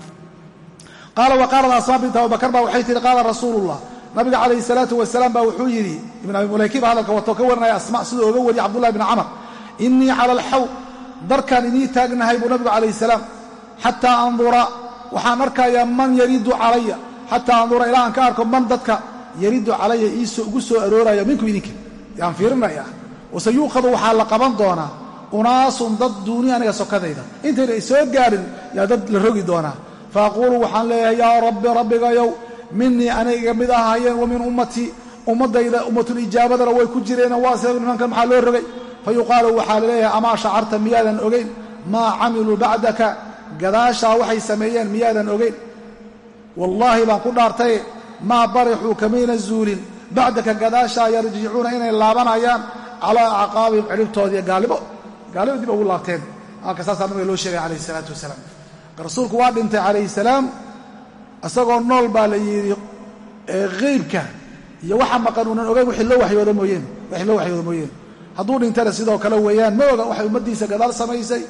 Qaala wa qaalat asmaa bint abubakar baa waxay tihi qaala rasuulullah nabiga calayhi salaatu wasalaam baa wuxuu yidhi ibn abi mulaykiba hadalka wato ka warinaya asma siduu oga wariyay cabdullahi bn camar. Innii cala alxawd darkaan inii taagnahay buu nabigu calayhi salaam. Xataa andura waxaan arkayaa man yaridu calaya. Xataa andura ilaa aan ka arko man dadka yaridu calaya iigu soo arooraya minkum idinka yaan fiirinaya. Wase yuukhadu waxaa la qaban doonaa unaasun dad duuni aniga sokadayda. Intayna isoo gaadhin yaa dad la rogi doonaa. Fa aquulu waxaan leeyahay yaa rabbi rabbigayow minii aniga mid ahaayeen wa min ummatii ummaddayda ummatulijaabadana way ku jireen waa se nimankan maxaa loo rogay? Fa yuqaalu waxaa la leeyahay amaa shacarta miyaadan ogayn maa camiluu bacdaka? Gadaashaa waxay sameeyeen miyaadan ogayn wallaahi baan ku dhaartaye maa barixuu kamayna zuulin? Bacdaka gadaashaa yarjicuuna inay laabanayaan calaa acqaabihim ciribtoodiiyo gaalimo gaalimo dib ugu laabteen. Halka saasaa nabiga loo sheegay calayhi isalaatu wasalaam. Rasuulku waa dhintay calayhi salaam isagoo nool baa la yidhi heybka iyo waxa maqan uunan ogayn wixii loo wayooda mooyeen wixii loo waxyooda mooyeen. Hadduu dhintana sidoo kale weeyaan ma oga waxay ummaddiisa gadaal samaysay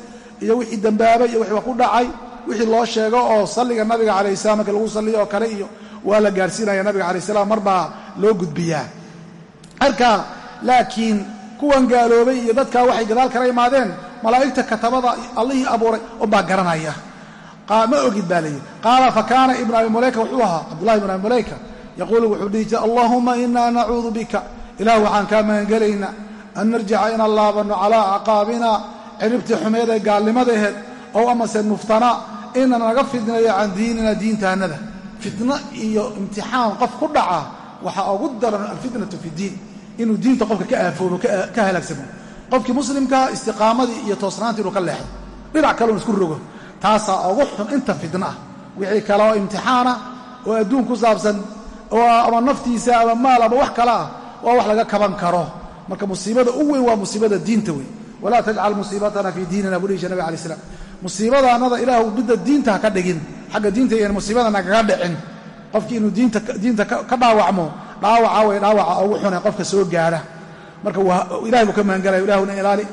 iyo wixii dembaabay iyo wixii wax ku dhacay wixii loo sheego oo salliga nabiga calayh salam markii lagu salliyo oo kale iyo waa la gaarsiinaya nabiga calayh salaam mar baa loo gudbiyaa. Marka laakiin kuwan gaaloobay iyo dadkaa waxay gadaal kala imaadeen malaa'igta katabada allihii abuuray unbaa garanaya ma ogid baa layidhi qaala fa kaana ibnu abi mulayka wuxuu ahaa cabdullahi ibnu abi mulayka yaquulu wuxuu dhihi jiray allahuma inaa nacuudu bika. Ilaah waxaan kaa magangelaynaa an narjica inaan laabanno calaa acqaabina ciribtii xumeed ee gaalnimadaheed ow amase nuftana ina naga fidneeyo can diinina diintaannada. Fitno iyo imtixaan qof ku dhaca waxaa ugu daran alfitnatu fi diin inuu diinta qofka ka aafoobo ka halaagsamo qofkii muslimkaa istiqaamadii iyo toosnaantii inuu ka leexdo. Dhinac kaleun isku rogo taasaa ugu xun inta fitna ah. Wixii kale oo imtixaana oo adduun ku saabsan oo ama naftiisa ama maal ama wax kale ah waa wax laga kaban karo. Marka musiibada u weyn waa musiibada diinta wey walaa tajcal musiibatana fii diinina buu dhihi jir nabig slam musiibadaannada ilaahu midda diinta ha ka dhigin. Xagga diinta iyan musiibadana kaga dhicin. Qofkii inuu diinta ka dhaawacmo dhaawaca way dhaawaca ugu xune qofka soo gaadha. Marka ilahay buu ka magangalaya ilahuna ilaali.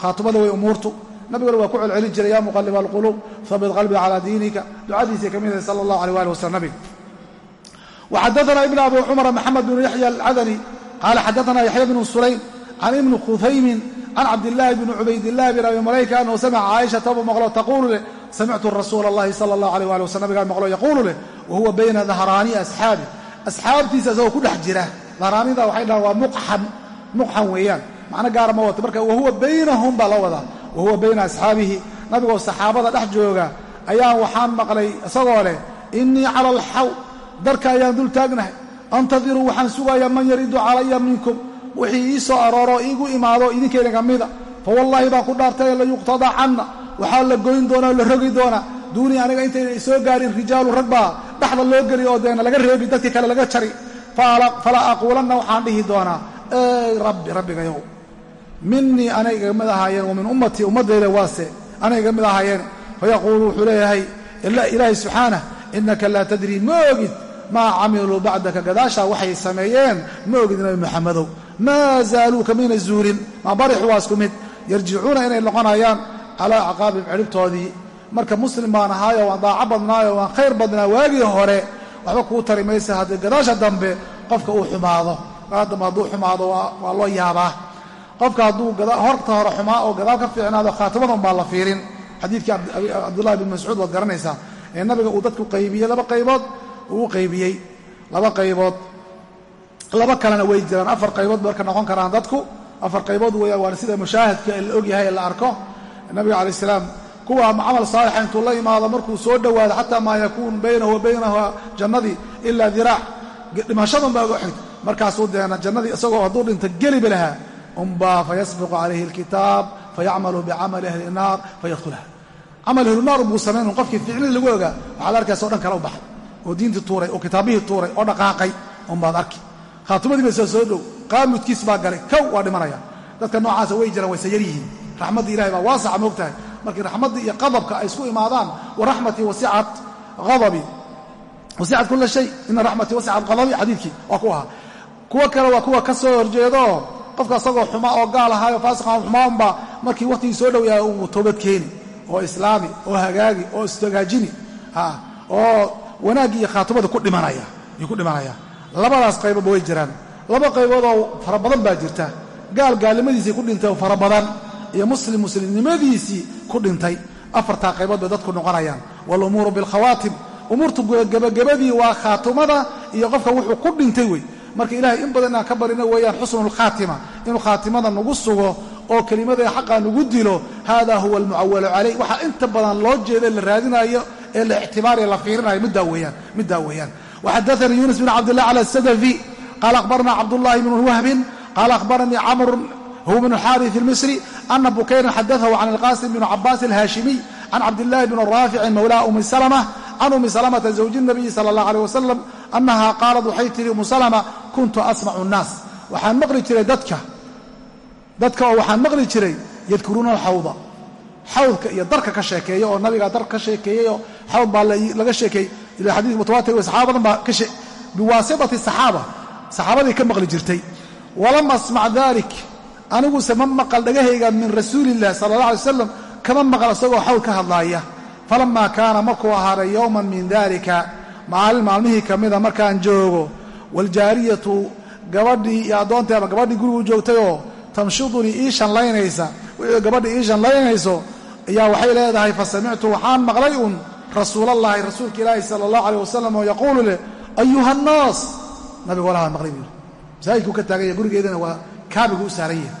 Khaatumada way umuurtu nabiguna waa ku celcelin jiray ya muqaliba alquluub habit qalbii calaa diinika. Ducadiisay ka mid ahay sala allah aleh ali wasalam waxadaana ibn abi cumar maxamed bnu yaxya alcadani qaala xadaana yaxya bnu sulaym can ibni khufaymin can cabdillaahi bni cubaydillahi bn abi malayka annahu samica caaishata buu maqlo taquulu leh samictu rasuula allahi sala allah aleh ali waslm nabigaa maqlo yaquulu leh wa huwa bayna dahraani asxaabi asxaabtiisa isagoo ku dhex jira dahraanida waxay dhahaan waa muqxan muqxan weeyaan. Macno gaara ma wato marka wahuwa baynahum baa la wadaa wa huwa bayna asxaabihi nabigoo saxaabada dhex jooga ayaan waxaan maqlay isagoo leh innii cala alxaw darka ayaan dul taagnahay antadiruu waxaan sugayaa man yaridu calaya minkum wixii ii soo arooro iigu imaado idinkayna ka mida fa wallaahi baan ku dhaartay layuqtadaa canna waxaa la goyn doonaa o la rogi doonaa duunii aniga intayna isoo gaarin rijaalu rag baa dhexda loo geli oo deena laga reebi dadkii kale laga jari falaa aquulanna waxaan dhihi doonaa ey rabbi rabbigayow minii anay iga ahaayeen wa min ummatii ummaddayda waase anay iga mid ahaayeen. Fayaquulu wuxuu leeyahay ilaahay subxaanah innaka laa tadrii ma ogid maa camiluu bacdaka gadaashaa waxay sameeyeen ma ogid nabi muxamedow maa zaaluu kamayna zuulin maa barixu waa isku mid. Yarjicuuna inay noqonayaan calaa acqaabihim ciribtoodii. Marka muslim baan ahaayo waan daaco badnaayo waan khayr badnaa waagii hore waxba kuu tari maysa haddii gadaasha dambe qofka uu xumaado. Dambe hadduu xumaado waa loo yaabaa qofka hadduu horta hore xumaa oo gadaal ka fiicnaado khaatimadan baa la fiirin. Xadiidkii cabdullahi bin mascuud waad garanaysaa ee nabiga uu dadku qaybiyey laba qaybood uu qaybiyey laba qaybood. Laba kalena way jiraan. Afar qaybood marka noqon karaan dadku. Afar qaybood weeyaan waana sida mushaahadka la ogyahay ee la arko. Nabiga calayi salaam kuwa camal saalixa intuu la imaado markuu soo dhowaado xataa maa yakuun baynahu wa baynaha jannadii ilaa diraac dhimashadan baa uga xigta. Markaasuu deena jannadii isagoo hadduu dhinta geliba lahaa umbaa fayasbiqu calayhi alkitaab fayacmalu bicamali ahli naar fayadkhulaha camal ahlunaar buu samayn un qofkii ficlii lagu ogaa waxaad arkaysa o dhan kale u baxay oo diintii tuuray oo kitaabihii tuuray oo dhaqaaqay unbaad arki. Khaatimadii bay soo dhow qaamudkiis baa galay kow waa dhimanaya. Dadka noocaasa way jiraan wayse yar yihiin. Raxmadda ilahay baa waasaca moogtahay markii raxmadda iyo qadabka ay isku imaadaan wa raxmatii wasicat adabii wasicat kula shay ina qofka asagoo xuma oo gaal ahaayo faasiqa xumaanba markii wakhtigii soo dhow yahay uu toobad keeni oo islaami oo hagaagi oo istagaajini oo wanaaggii iyo khaatimada ku dhimanaya yuu ku dhimanaya. Labadaas qayboodba way jiraan. Laba qaybood oo fara badan baa jirta. Gaal gaalnimadiisii ku dhintay oo fara badan iyo muslim muslimnimadiisii ku dhintay. Afartaa qaybood bay dadku noqonayaan. Waalumuuru bilkhawaatim umuurtu gebagabadii waa khaatimada iyo qofka wuxuu ku dhintay wey marka ilahay in badan inaan ka barino weeyaan xusnu lkhaatima inuu khaatimada nagu sugo oo kelimada xaqa nagu dilo hada huwa almucawalu calayh waxaa inta badan loo jeeda la raadinaayo ee la ictibaariyo la fiirinayo middaa weeyaan middaa weeyaan. Waxadaanii yunis bin cabdillah cala sadafi qaala akhbaranaa cabdullahi bnu wahbin qaala akhbaranii camr huwa bnu xaari almisri ana bukayran xadaahu can alqasim bn cabaas alhaashimiy can cabdillahi bn raaficin mawlaa umi salma can umi salmata zawji nabiyi sala allah aleyh wasalam anaha qaalat waxay tihi umu salma kuntu asmacu الnaas waxaan maqli jiray dadka. Dadka oo waxaan maqli jiray yadkuruuna alxawda. Xawdka iyo darka ka sheekeeya oo nabigaa dar ka sheekeeyey oo xawd baa laga sheekeeyey ila xadiis mutawaatir wey baa biwaasitati saxaaba. Saxaabadii ka maqli jirtay. Walam asmac dalik aniguse ma maqal dhagahayga min rasuuliillah sala allah alay wasalam kama maqal isagoo xawd ka hadlaaya. Falamaa kaana markuu ahaaday yowman min dalika maalin maalmihii ka mida markaan joogo waaljaariyatu gabadhii iyo addoontii ama gabadhii gurigu joogtayoo tamshudunii ii shanlaynaysa. Gabadha ii shanlaynayso ayaa waxay leedahay fa samictu waxaan maqlay un rasuulallahi rasuulka ilaahi sala allahu aleyh wasalam oo yaquulu leh ayuha annaas nabigu walahaan maqlay buu yidhi. Ka taagan yahay gurigeedana waa kaabigu u saaran yahay.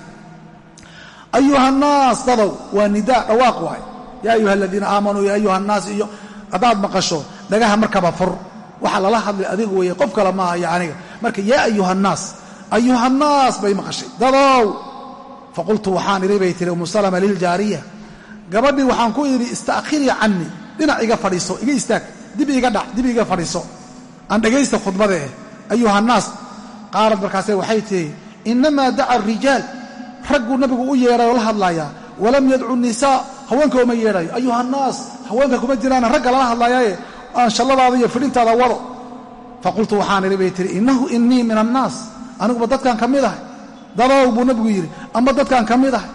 Ayuha annaas dadow waa nidaa dhawaaq waay. Yaa ayuha aladiina aamanuu ya ayuha annaas iyo haddaad maqasho dhagaha markaba fur waxaa lala hadlay adigu weeye qof kale maaha iyo aniga. Marka yaa ayuha annaas ayuha annaas bay maqashay. Dadow faqultu waxaan idhi bay tihi umu salama liljaariya gabadhii waxaan ku idhi ista'khirii cannii dhinac iga fadhiiso iga istaag dib iga dhac dib iga fadhiiso. Aan dhegaysta khudbada eh ayuha annaas qaalad markaase waxay tihi innamaa daca arijaal ragguu nabigu u yeedhay oo la hadlaayaa walam yadcu nisaa haweenka uma yeedhayo ayuha annaas haweenka kuma jiraana ragga lala hadlaayaaye aan shalladaada iyo fidhintaada wado. Faqultu waxaan idhi bay tihi innahu innii min annaas. Aniguba dadkaan ka mid ahay. Dadow buu nabigu yidhi amba dadkaan ka mid ahay.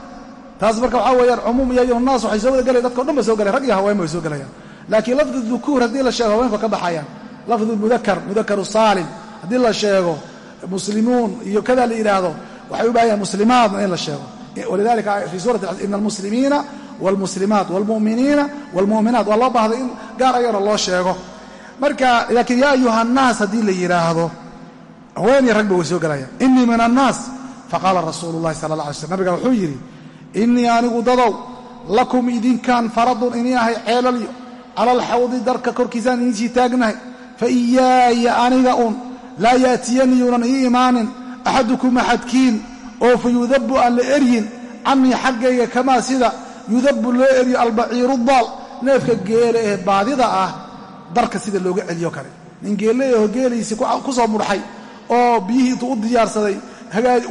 Taas marka waxaa weeyaan cumuum iyo ayuhannaas waxay soo wada gelayan dadkao dhan ba soo gelayan rag iyo haweenba way soo gelayaan laakiin lafdu dukuur haddii la sheego haweenka ka baxayaan lafdu mudakar mudakaru saalim haddii la sheego muslimuun iyo kada la yidhaahdo waxay u baahan yahan muslimaadna in la sheego. Walidalika fii suurati ina almuslimiina wاlmuslimaat wاlmuminiina wاlmu'minaat waa loo baahday in gaar ayana loo sheego marka laakiin yaa ayuha annaas haddii la yidhaahdo haweenii ragba way soo gelayaan inii min annaas faqaala rasuulu llahi sala alla alay slm nabiga wuxuu yidhi innii anigu dadow lakum idinkaan faradun inii ahay ceelalyo cala alxawdi darka korkiisaan idinsii taagnahay fa iyaaya aniga un laa yaatiyanii yuunan ii imaanin axadukum axadkiin oo fa yudabu aan la eryin cannii xaggayga kamaa sida yudabu loo eryo albaciiru daal neefka geele ee baadida ah darka sida looga celiyo kale nin geelleeyaho geeliisii ku soo mudxay oo biyihii intuu u diyaarsaday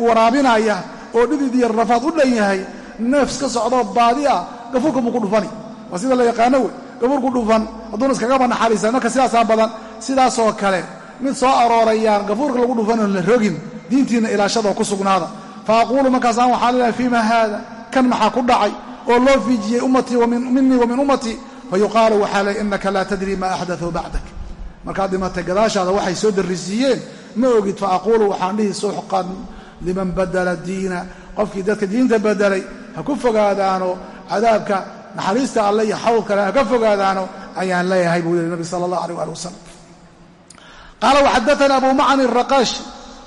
waraabinaya oo dhidid iyo rafaad u dhan yahay neefs ka socdoo baadi ah gafuurka buu ku dhufani. Waa sida la yaqaano wey gafuurku dhufan hadduuna iskagaba naxariisan marka sidaasaa badan sidaasoo kale mid soo aroorayaan gafuurka lagu dhufanoo la rogin diintiinna ilaashadoo ku sugnaada. Fa aquulu markaasaan waxaan leeyahay fiima haada kan maxaa ku dhacay oo loo fiijiyey minii wa min ummatii fa yuqaalu waxaa leey innaka laa tadri maa axdatuu bacdak. Markaad dhimatay gadaashaada waxay soo darrisiiyeen ma ogid fa aquulu waxaan dhihi suxqan liman badala diina. Qofkii dadka diinta bedelay ha ku fogaadaano cadaabka naxariista alle iyo xawdkale ha ka fogaadaano ayaan leeyahay buu yihi nabi sala allah alيh ali wasalam qaala waxadaana abu macni raqaashi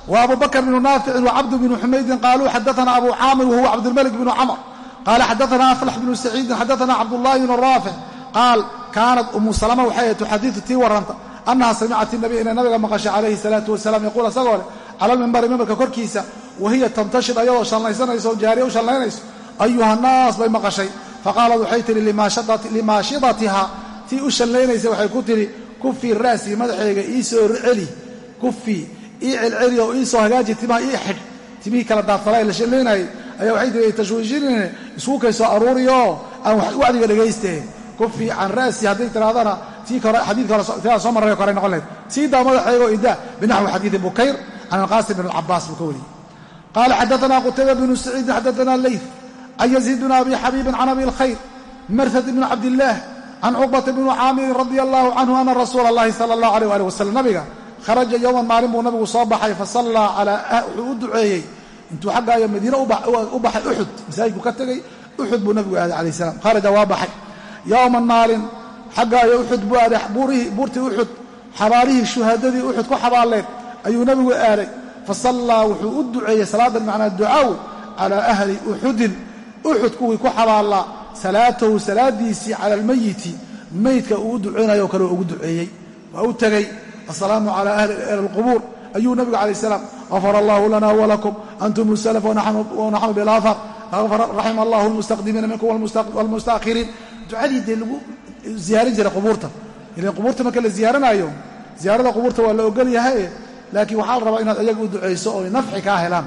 wa abu bakr bnu naaficin wacabdu bnu xumaydin qaaluu xadaana abu caamir wahuwa cabdilmalik bnu camr qaala xadaana aflax bnu saciidin xadaana cabdullahi bnu raafic qaal kaanat umu salama waxay ahayd tuxadiu tii warranta annaha samicat nabiy inay nabiga maqashay calayhi salaatu wasalaam yaquul isagoo leh cala lmimbari mimbarka korkiisa wahiya tantashid ayadoo shallaysanayso jaariya u shallaynayso ayuha naas bay maqashay faqaalad waxay tihi limaashidatiha tii u shallaynaysay waxay ku tihi kufii ra'sii madaxayga iisoo celi kufii ii celceli oo iisoo hagaaji timaha ii xidh timihii kala daadfalay la shallaynayay ayaa waxay tihi tashwiishinine isku kaysoo aruuriyo aan wacdiga dhegayste kufii can ra'sii hadday tirahdana tii xadiidka hore soo marray kore noqon lahayd. Siidaa madaxaygo idaa binaxwi xadiidi bukayr can alqaasim bn alcabaas buu ka wariyey. Qaala xadaana qutayba bnu saciidin xadaana leyth can yaziid bn abi xabiibin can abi lkhayr marhad bn cabdillaah can cuqbata bni caamirin radia allahu canhu ana rasuula allahi sala allah aleyh ali wasalam nabiga kharaja yowman maalin buu nabigu soo baxay fasallaa calaa wuxuu u duceeyey intuu xaggaayo madiine u baxay uxud masaajidku ka tegey uxud buu nabigu aaday calayh salam kharaja waa baxay. Yowman maalin xaggaayo uxud buu aaday buurtii uxud xabaalihii shuhadadii uxud ku xabaalleen ayuu nabigu aaday. Fasallaa wuxuu u duceeyey salaadan macnaa ducaaw calaa ahli uxudin uxud kuwii ku xabaallaa salaatahu salaadiisii cala meydka uu u duceynayo kale ugu duceeyey. Waa u tegey assalaamu calaa ahli alqubuur. Ayuu nabigu calayh salaam gafara allahu lana walakum antum salaf wanaxnu bilaathar raxima allahu almustaqdimiina minkum walmustakhiriin ducadii dee lagu ziyaarin jiray qubuurta. Ilan qubuurta marka la ziyaaranaayo ziyaarada qubuurta waa la ogol yahay laakiin waxaa la rabaa inaad ayaga u ducayso oo nafci kaa helaan.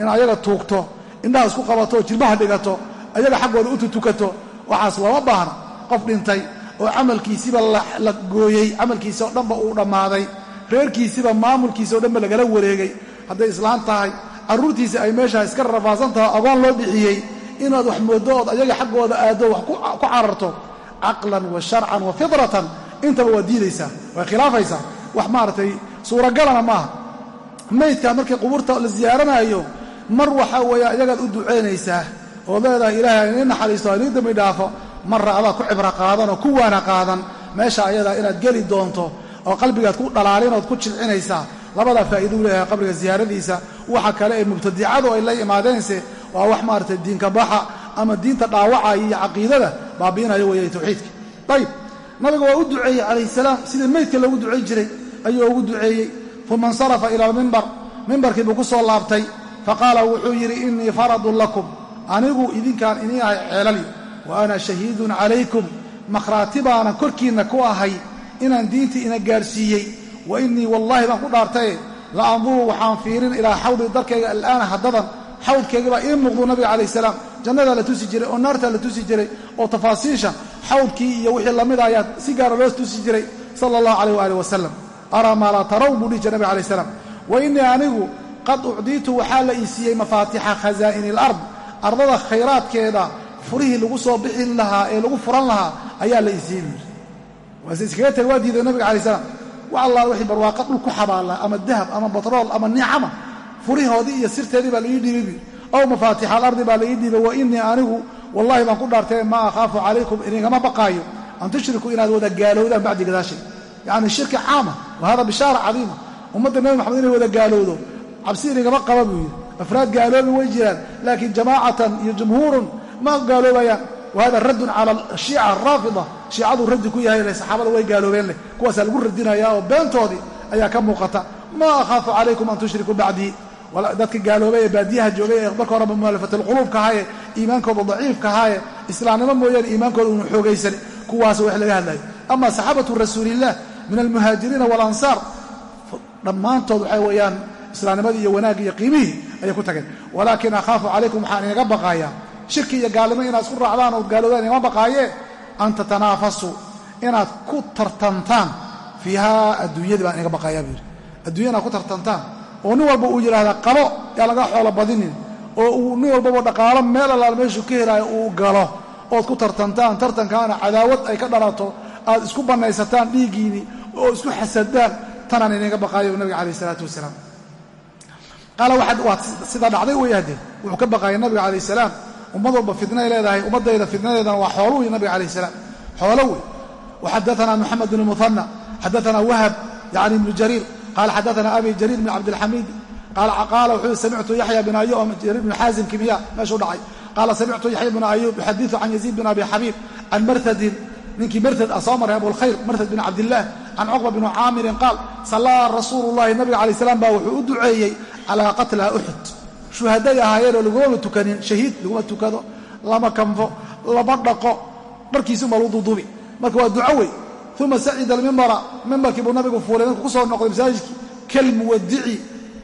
Inaad ayaga tuugto indhaha isku qabato oo jilbaha dhigato ayaga xaggooda u tutukato waxaas looma baahna. Qof dhintay oo camalkiisiba la gooyey camalkiisa oo dhanba uu dhammaaday reerkiisiba maamulkiisa o dhanba lagala wareegay. Hadday islaan tahay carruurtiisa ay meeshaa iska rafaasan tahay agoon loo bixiyey inaad wax mooddo ood ayaga xaggooda aaddo wax ku cararto caqlan wa sharcan wa fidratan intaba waa diidaysaa waa khilaafaysaa. Wax maaragtay suuragalana maaha maydkaa markii qubuurta la ziyaaranaayo mar waxaa weeye ayagaad u ducaynaysaa ood leedahay ilaahay inii naxariisto ha inii dembi dhaafo marra adaa ku cibro qaadan oo ku waana qaadan meesha ayadaa inaad geli doonto oo qalbigaad ku dhalaalin ood ku jilcinaysaa labadaa faa'iiduu leeyahay qabriga ziyaaradiisa. Waxa kale ee mubtadicadu ay la imaadeense waa wax maaragtay diinka baxa ama diinta dhaawacaya iyo caqiidada baabi'inayo weeye tawxiidka. Ayib nabiga waa u duceeyey calayhi salaam sidii meydka loogu ducay jiray ayuu ugu duceeyey. Uma insarafa ila almimbar mimbarkii buu ku soo laabtay. Faqaala wuxuu yidhi innii faradun lakum anigu idinkaan inii ahay ceelali wa ana shahiidun calaykum. Makhraati baanan korkiinna ku ahay inaan diintii ina gaadhsiiyey wa innii wallaahi baan ku dhaartaye. La anduru waxaan fiirin ilaa xawli darkayga al'aana haddadan. Xawdkayga baa ii muuqdu nabiga calayh salaam. Jannadaa la tusi jiray oo naartaa la tusi jiray oo tafaasiisha xawdkii iyo wixii lamida ayaa si gaara loo tusi jiray sala allahu calayh waaalih wasalam araa maa laa tarawn buu dhihi jiray nabig alayh salaam. Wa innii anigu qad ucdiitu waxaa la ii siiyey mafaatixa khasaa'ini alard ardada khayraadkeeda furihii lagu soo bixin lahaa ee lagu furan lahaa ayaa la ii siiyey buu yidhi waase iskaga tag waa nabiga alay salaam wax allah wixii barwaaqa dhul ku xabaalla ama dahab ama batrool ama nicama furihoodii iyo sirteedii baa laii dhiibay buui ow mafaatixa alardi baa laii dhiibay wa innii anigu wallahi baan ku dhaartay maa akhaafu calaykum inigama baqaayo an tushriku inaad wada gaalowdaan bacdi gadaashay yacni shirki caama wa bishaara cadiima. Ummadda nebi maxamed inay wada gaalowdo cabsi inigama qaba buu yidhi. Afraad gaaloobi way jiraan laakiin jamaacatan iyo jumhuurun ma gaaloobayaan wahada raddun cala ashiica araafida shiicaduu raddi ku yahay saxaabada way gaaloobeen leh. Kuwaasaa lagu radinayaa oo beentoodii ayaa ka muuqata. Maa akhaafu calaykum an tushrikuu bacdii. Dadka gaaloobay ee baadiyaha joogay ee marka horeba mu'alafatulquluubka ahaaye iimaankooda daciifka ahaaye islaamnimo mooyaane iimaankooda unu xoogaysan kuwaas wax laga hadlayo ama saxaabatu rasuuliillah min almuhaajiriina waalansaar dhammaantood waxay weeyaan islaamnimadii iyo wanaaggi iyo qiimihii ayay ku tageen. Walaakin akhaafu calaykum waxaan inaga baqaayaa shirki iyo gaalnimo inaad isku raacdaan ood gaaloodaan igama baqaayee an tatanaafasuu inaad ku tartantaan fiihaa adduunyadii baan inaga baqaayaa buu yidhi. Addunya inaad ku tartantaan oo nin walba uu yidhahdaa qabo yaa laga xoolo badinin oo uu nin walbaba dhaqaalo meel allaal meeshuu ka helaayo uu galo. Ood ku tartantaan tartankaana cadaawad ay ka dhalato aad isku bannaysataan dhiiggiinii oo isku xasadaan tanaan inaga baqaayo nabiga calayh isalaatu wasalaam. Qaala waa sidaa dhacday wey haddee wuxuu ka baqaaya nabiga calayh salaam ummad walba fidnay leedahay ummaddayda fidnadeedana waa xoolo wey nabiga calayh salaam. Xoolo wey waxadaanaa moxamed bn muhanna xadaanaa wahab yani ibnu jariir qaala xadaana abi jariir bn cabdilxamiid qaala wuxuu samictu yaxya bin ayub jariir bn xaazim kimiya. Meeshuu dhacay. Qaala samictu yaxya bn ayub yuxadiu can yaziid bin abi xabiib can martadin ninkii martad ah maray abulkhayr martad bin cabdillaah can cuqba bni caamirin qaal sallaa rasuulu llahi nabiga alay slam baa wuxuu u duceeyey calaa qatla uxud shuhaday ahaayeenoo lagumama tukanin shahiid laguma tukado lama kanfo lama dhaqo dharkiisuma lagu duuduubi. Marka waa duco wey uma sacida almimbara mimbarkii buu nabigu fuulay markuu ku soo noqday masaajidkii. Kalmuwadici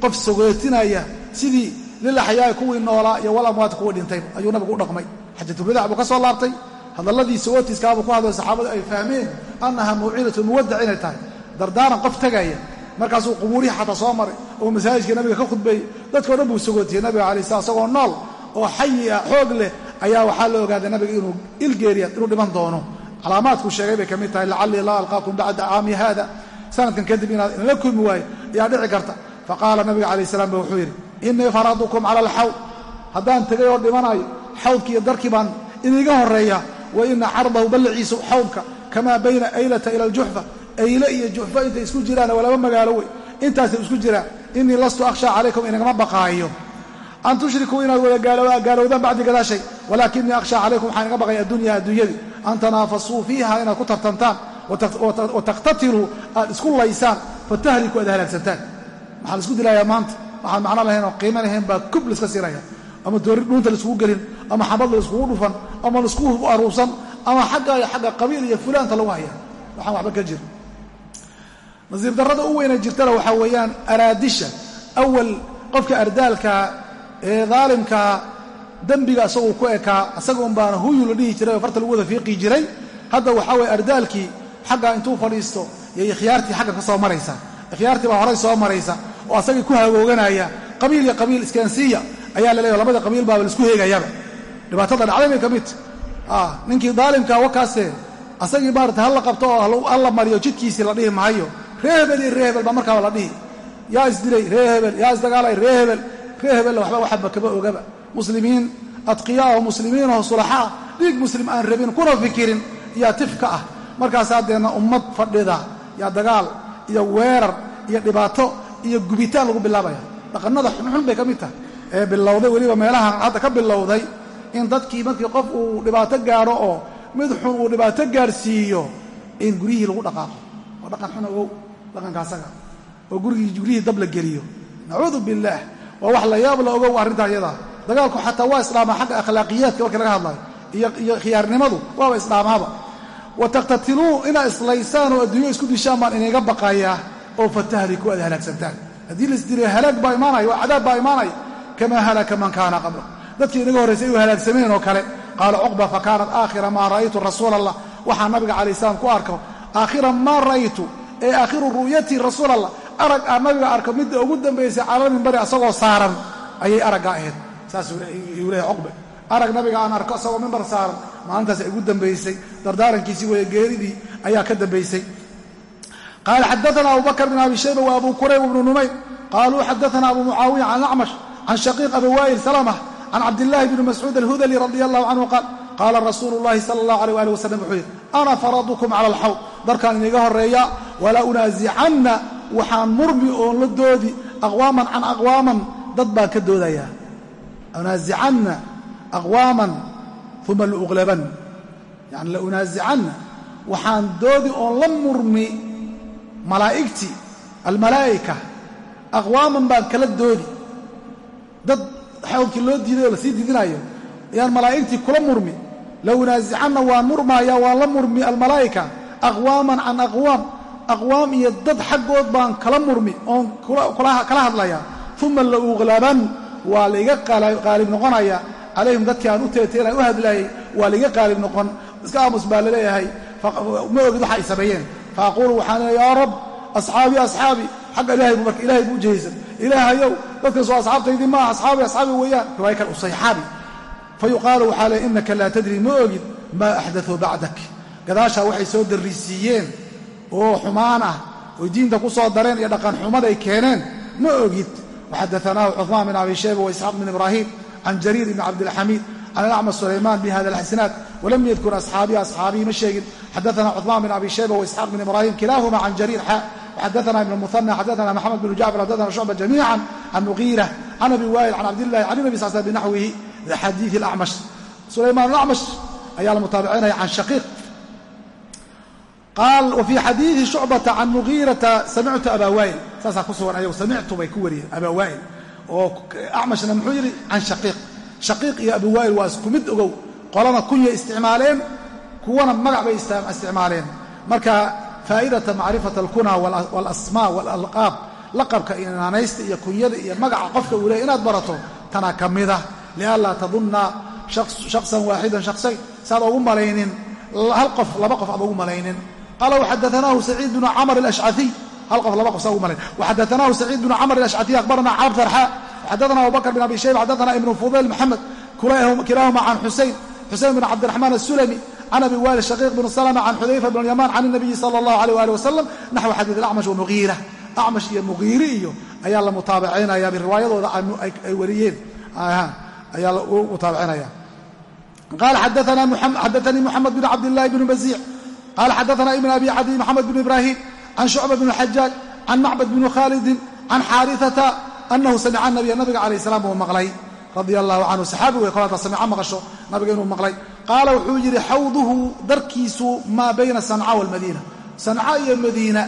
qof sogootinaya sidii lilaxyaai kuwii noolaa iyo wal amwaati kuwii dhintay ayuu nabigu u dhaqmay. Xajatulwadac buu ka soo laabtay. Hadalladii sagootiiskaabuu ku hadlay saxaabadu ay fahmeen annaha mawcidatu muwadac inay tahay. Dardaaran qof tegaya markaasuu qubuurihii xataa soo maray oo masaajidka nabiga ka khudbeeyey dadkao dhan buu sagootiyey nabiga alai slam isagoo nool oo xayi ah xoog leh ayaa waxaa la ogaaday nabiga inuu ilgeeriya inuu dhiman doono. Calaamaadkuu sheegay bay ka mid tahay lacallii laa alqaakum bacda caami haada. Sanadkan kadib inaad inala kulmi waayo ayaa dhici karta. Faqaala nabiga calayh salaam ba wuxuu yidhi innii faradukum cala alxawd. Haddaan tegay oo dhimanayo xawdkii iyo darkii baan iniga horreeya wa ina cardahu ballaciisu xawdka kamaa bayna aylata ila aljuxfa ayle iyo juxfa intay isku jiraan waa laba magaalo wey intaasay isku jiraan innii lastu akhshaa calaykum inagama baqaayo. An tushrikuu inaad wada gaalowdaan bacdi gadaashay. Walaakinii akhshaa calaykum waxaan inaga baqay addunya adduunyadii. An tanaafasuu fiiha inaad ku tartantaan. Wa takhtatiluu aad isku laysaan. Fatahliku aad halaagsantaan maxaa la isku dilayaa maanta. Waxaan macno lahayn oo qiimo lahayn baa kub laiska siinaya ama doori dhuunta laiskugu gelin. Ama xabad laiskugu dhufan. Ama laiskugu aruursan ama xagga iyo xagga qabiil iyo fulaanta lagu haya waxaan waxba ka jir nasiib darrada u weyna jirtana waxaa weeyaan araadisha. Awal qofka ardaalkaa ee daalimkaa dembiga isaguu ku ekaa isaga un baana huyu la dhihi jiray oo farta lagu wada fiiqi jiray. Hadda waxaa weye ardaalkii xagga intuu fadhiisto iyo ikhyaartii xagga ka soo maraysa. Ikhyaartii baa horay soo maraysa oo asagii ku hagooganaya. Qabiil iyo qabiil iskansiya ayaa la leeya labada qabiil baaba la isku heegayaba. Dhibaatada dhacday bay ka mid. Ta ninkii daalimkaa wakaase asagii maarata halla qabto oo halla mariyo jidkiisii la dhihi maayo ree hebel iyo ree hebel baa markaaba la dhihi. Yaa isdilay ree hebel yaa isdagaalay ree hebel ree hebella waxba waxaba kama ogaba. Muslimiin adqiyaao muslimiinoo sulaxaa dhiig muslim aan rabin kuna fikirin yaa tifka ah. Markaasaa deedna ummad fadhida yaa dagaal iyo weerar iyo dhibaato iyo gubitaan lagu bilaabaya. Dhaqannada xunxun bay ka mid tahay. Ee bilowday weliba meelahan hadda ka bilowday in dadkii markii qof uu dhibaato gaadho oo mid xun uu dhibaato gaadhsiiyo in guryihii lagu dhaqaaqo. Waa dhaqan xun ogow dhaqanka asaga oo gurigii guryihii dab la geliyo. Nacuudu billaah waa wax la yaab la ogow arrintaa iyadaa dagaalku xataa waa islaamaa xagga akhlaaqiyaadka markii laga hadlayo iyo khiyaarnimadu waaba islaamaaba wa takhtatiluu inaad islaysaan oo adduunyo isku dishaan baan inaga baqayaa oo fatahliku aad halaagsantaan haddii laisdilay halaag baa imaanaya waa cadaab baa imaanaya. Kamaa halaka man kaana qabla dadkii inaga horraysay inuu halaagsameen oo kale. Qaala cuqba fa kaanat aakhira maa ra'aytu rasuula allah waxaa nabiga calayi salaam ku arko aakhira maa ra'aytu ee aakhiru ru'yatii rasuul allah arag aan nabiga arko midda ugu dambaysay calal mimbari asagoo saaran ayay araggaa ahayd. Saasuu leeyahy cuqbe. Arag nabiga aan arko isagoo mimbar saaran maalintaas ugu dambaysay dardaarankiisii weeye geeridii ayaa ka dambaysay qaala xadaana abu bakr bn abi shayba wa abu kurayb bnu numayr qaluu xadaana abu mucaawiya can acmash can shaqiiq abi waa'il salmh can cabdillaahi bni mascuud alhudali radi allahu canhu qaal qaala rasuulu llahi sala allahu alيh ali wasalam wuxuu yidhi ana faradukum cala alxawd darkaan iniga horreeya walaa unaasicanna waxaan murmi oon la doodi aqwaaman can aqwaaman dad baan ka doodayaa unaasicanna aqwaaman uma lauqlaban yani launaasicanna waxaan doodi oon la murmi malaa'igtii almalaa'ika aqwaaman baan kala doodi. Dad xawdkii loo diiday oo la sii didinayo ayaan malaa'igtii kula murmi. Launaasicanna waan murmaaya waan la murmi almalaa'ika aqwaaman can aqwaam aqwaam iyo dad xaggood baan kala murmi oon kala hadlayaa uma lauqlaban waa laiga qaalib noqonaya. Calayhim dadkii aan u teeteelay u hadlaayay waa laiga qaalib noqon. Iska aamus baa la leeyahay ma ogid waxa ay sameeyeen. Fa aquulu waxaan leeya yaa rab asxaabii asxaabii xagga ilahay bu marka ilahay buu ujahaysan ilaahayow dadkan soo asxaabtaydii maaha asxaabii asxaabi weeyaan. Riwaaya kale usayxaabi fa yuqaalu waxaa leey innaka laa tadri ma ogid maa axdatuu bacdak. Gadaashaa waxay soo darrisiiyeen oo xumaan ah oy diinta ku soo dareen iyo dhaqan xumaday keeneen ma ogid. Waxadaanaahu cuثmaan bin abi shayba waisxaaq bin ibraahim can jariir ibni cabdilxamiid can alacmas sulaymaan bi hada alxisnaad walam yadkur asxaabii asxaabii ma sheegin. Xadaana cuثmaan bin abi shayba waisxaaq bin ibraahim kilaahuma can jariir xa xadaana ibn muhana xadaana maxamed bn jacfar xadaana shucba jamiica can mugiira can abi waayil can cabdillahi can nabi sal sl binaxwihi xadiii acmash sulaymaan acmash ayaa la mutaabicinaya can shaqiiq wafii xadiidi shucbata can mugiirata samictu abaa waa'il saasaa ku sugan ayagu samictu bay ku wariyeen abaa waa'il oo acmashna muxuu yidhi can shaqiiq shaqiiq iyo abu waa'il waa isku mid ogow qolana kunya isticmaaleen kuwana magac bay isticmaaleen marka faa'idata macrifata alkuna waalasmaa waalalqaab laqabka iyo naanaysta iyo kunyada iyo magaca qofka uu leey inaad barato tanaa ka mida lianlaa tadunna shaksan waaxidan shaksayn saad ogu malaynin hal qof laba qof aad ogu malaynin qaala waxadaanaahu saciid bnu camr alashcaiy hal qof laba qof saa ugu malayn waxadaanaahu saciid bnu camr alashcaiy akhbarana cabd arxaa xadaana abubakr bin abi shayba xadaana ibnu fudayl maxamed kilaahuma can xusayn xusayn bn cabdiraxmaan asulami can abi waali shaqiiq bn salma can xudayfa bn yamaan can nabiyi sala allahu aleyh ali wasalam naxwu xadiid acmash wamugiira acmash iyo mugiiri iyo ayaa la mutaabacinaya riwaayadooda ay wariyeen ayaa lagu mutaabicinaya qala xadaanii muxamed bn cabdillahi bn baziic qala xadaana ibn abi cadi maxamed bn ibrahim can shucba bn xajaaj can macbad bn khaalidin can xaariata anahu samica nabiya nabiga calayh salaam uu maqlay radia allahu canhu saxaabi wey kol haddaa samico maqasho nabiga inuu maqlay qaala wuxuu yidhi xawduhu darkiisu maa bayna sanca walmadiina sanca iyo madiina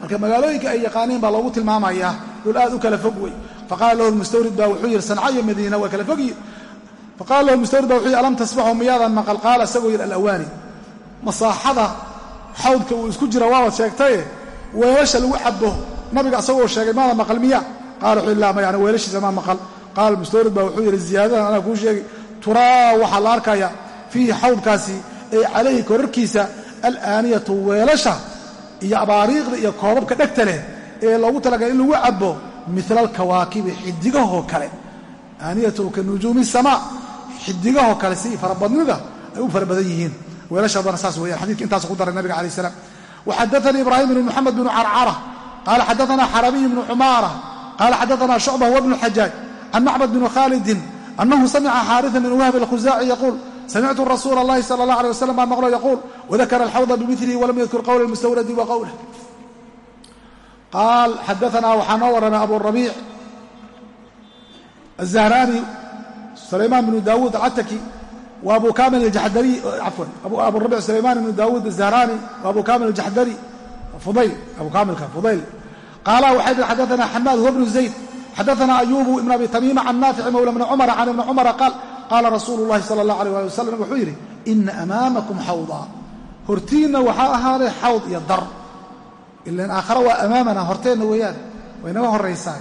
marka magaalooyinka ay yaqaaniin baa loogu tilmaamayaa dhul aad u kala fog wey faqala lahu mustawrid ba wuxuu yidhi sanca iyo madiina waa kala fogyihin faqala lahu mustawrid ba wuxuu yidhi alam tasmaxu miyaadan maqal qaala isagoo yidhi alawaani masaaxada xawdka uu isku jira waabad sheegtaye weelasha lagu cabo nabiga isagoo sheegay maada maqal miya? Qala wuxuu yidhi la mayana weelashiisa maa maqal. Qaala mustawrid baa wuxuu yidhi ziyaadadan anaa kuu sheegay. Turaa waxaa la arkaya fiihi xawdkaasi ee calayhi korarkiisa alaaniyatu weelasha iyo abaariiqda iyo koobabka dhegta leh ee loogu talagalay in lagu cabo mila alkawaakibi xidigahoo kale. Aaniyatu ka nujuumi samaa xidigahoo kale si farabadnida ay u fara badan yihiin weelashaadana saas weeyaan xadidka intaas ku daray nabiga alayh salaam waxadaanii ibraahim bnu moxamed bnu carcara qaala xadaana xarabiy bnu xumaara qaala xadaana shucba huwa bnu xajaaj can macbad bni khaalidin anahu samica xaariثa min wahb اlkhuzaaci yaquul samictu rasuula اllahi sala اllah alيه wasalam baa maqlo yaquul wadakara alxawda bimilihi walam yadkur qowla اlmustawradi wa qowlah qaal xadaana waxaa noo warramay abu rabiic الزهراني سليمان بن داود wa abu kamil ajaxdari cafwan aburabic sulaymaan ibnu daawuud azahraani wa abu kamil aljaxdari fudayl abu kamilka fudayl qaala waxay dhi xadaana xamaad huwa bnu zayd xadaana ayubu ibn abi tamiima can naafici mawla bni cumara can ibni cumara qaal qaala rasuulu llahi sala allah aleyh ali wasalam wuxuu yidhi ina amaamakum xawdaa hortiinna waxaa ahaaday xawd iyo dar. Ilan aakhare waa amaamana horteenna weeyaan way naga horraysaa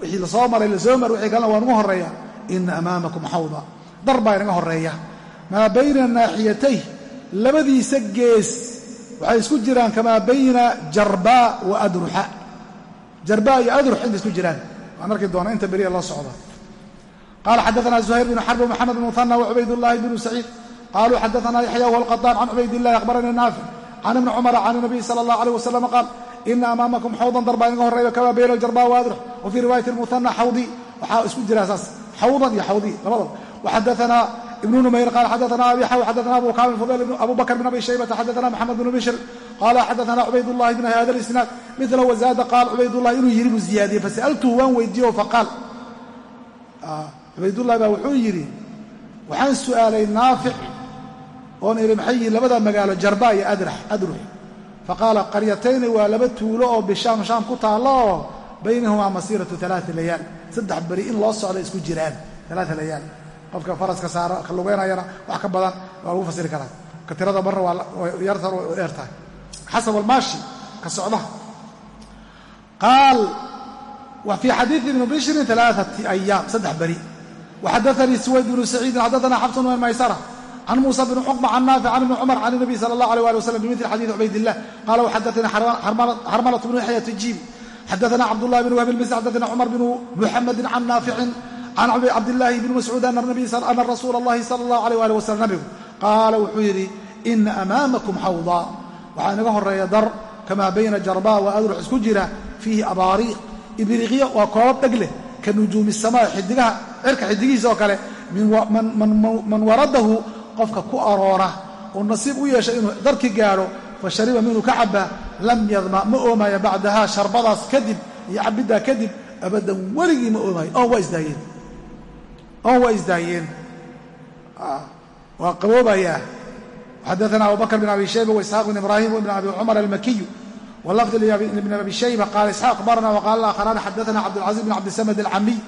wixii la soo maray la soo mar wixii kalena waa nagu horreeya ina amaamakum xawda dhar baa inaga horreeya maa bayna naaxiyatayh labadiisa gees waxay isku jiraan kamaa bayna jarbaa wa adruxa. Jarbaa iyo adrux intay isku jiraan. Waan arki doonaa inta beriya loo socda qaala xadaana zuhayr binu xarbi moxamed bn muhana wacubaydullaahi bnu saciid. Qaluu xadaana yaxya whu alqaطaan can cubaydillahi akhbaranii naafic can ibni cumara can nabiy sala allah alيh wasalam qaal ina amaamakum xawdan darbaa inaga horreeya kamaa bayna jarba wa adrux wa fii riwaayati muhana xawdi waxaa isku jiraa saas xawdan iyo xawdi labadaba waxadaana ibnu numayr qaal xadaana abi xaw xadaana abu kamil fudayl abu bakr bn abi shaybata xadaana maxamed bn bishr qala xadaana cubayd الlahi bn hada اlisnaad mila wazaada qaal cubayd الlahi inuu yidhi buu ziyaadiyey fasaltuhu waan weydiiye faqaal cubaydullahi baa wuxuu yidhi waxaan su'aalay naafic oon idhi maxay yihin labada magaalo jarba iyo adrux faqaala qaryatayni waa laba tuulo oo bishaam shaam ku taallo oo baynahumaa masiiratu alaaa layaal saddex beri in loo socda isku jiraan alaaa layaal qofka faraska saara ka lugeynayana wax ka badan waa lagu fasiri karaa. Ka marna yartar dheer xasab almaashi ka socda. Qaal fii xadiidi ibni bishrin alaaati ayaam saddex beri. Waxadaanii suwayd bnu saciidin xadaana xabs bn maysara. Can muusa bn cuqba can naafic can ibni cumar can nabiy sala allah alيh ali waslm bimili xadiidi cubaydillah qala waxadaanii xarmalat bnu yaxya tijiib xadaana cabdullahi bn wahb lmisri xadaana cumar bnu muxamedin can naaficin can cabdillaahi bni mascuud ana rasuula allahi sala allah alيh ali waslm nabigu qaala wuxuu yidhi ina amaamakum xawda waxaa inaga horreeya dar kamaa bayna jarba wa adrux isku jira fiihi abaariiq ibriiqyo waa koobab dheg leh ka nujuumi samaa xidigaha cirka xidigihiisa oo kale man waradahu qofka ku aroora oo nasiib u yeesha inuu darki gaadho fa shariba minhu ka cabaa lam yadma ma oomayo bacdahaa sharbadaas kadib iyo cabiddaa kadib abadan weligii ma oomayo oon waa isdaayeen oon waa isdaayeen waa qaboobayaa. Xadaana abubakr bn abi shayba waisxaaq bn ibrahim wibn abi cumar almakiyu wlafd ibn abi shayba qaala isxaaq akhbarana wqaala aakharaan xadaana cabdاlcaziz bn cabdisamd alcamiy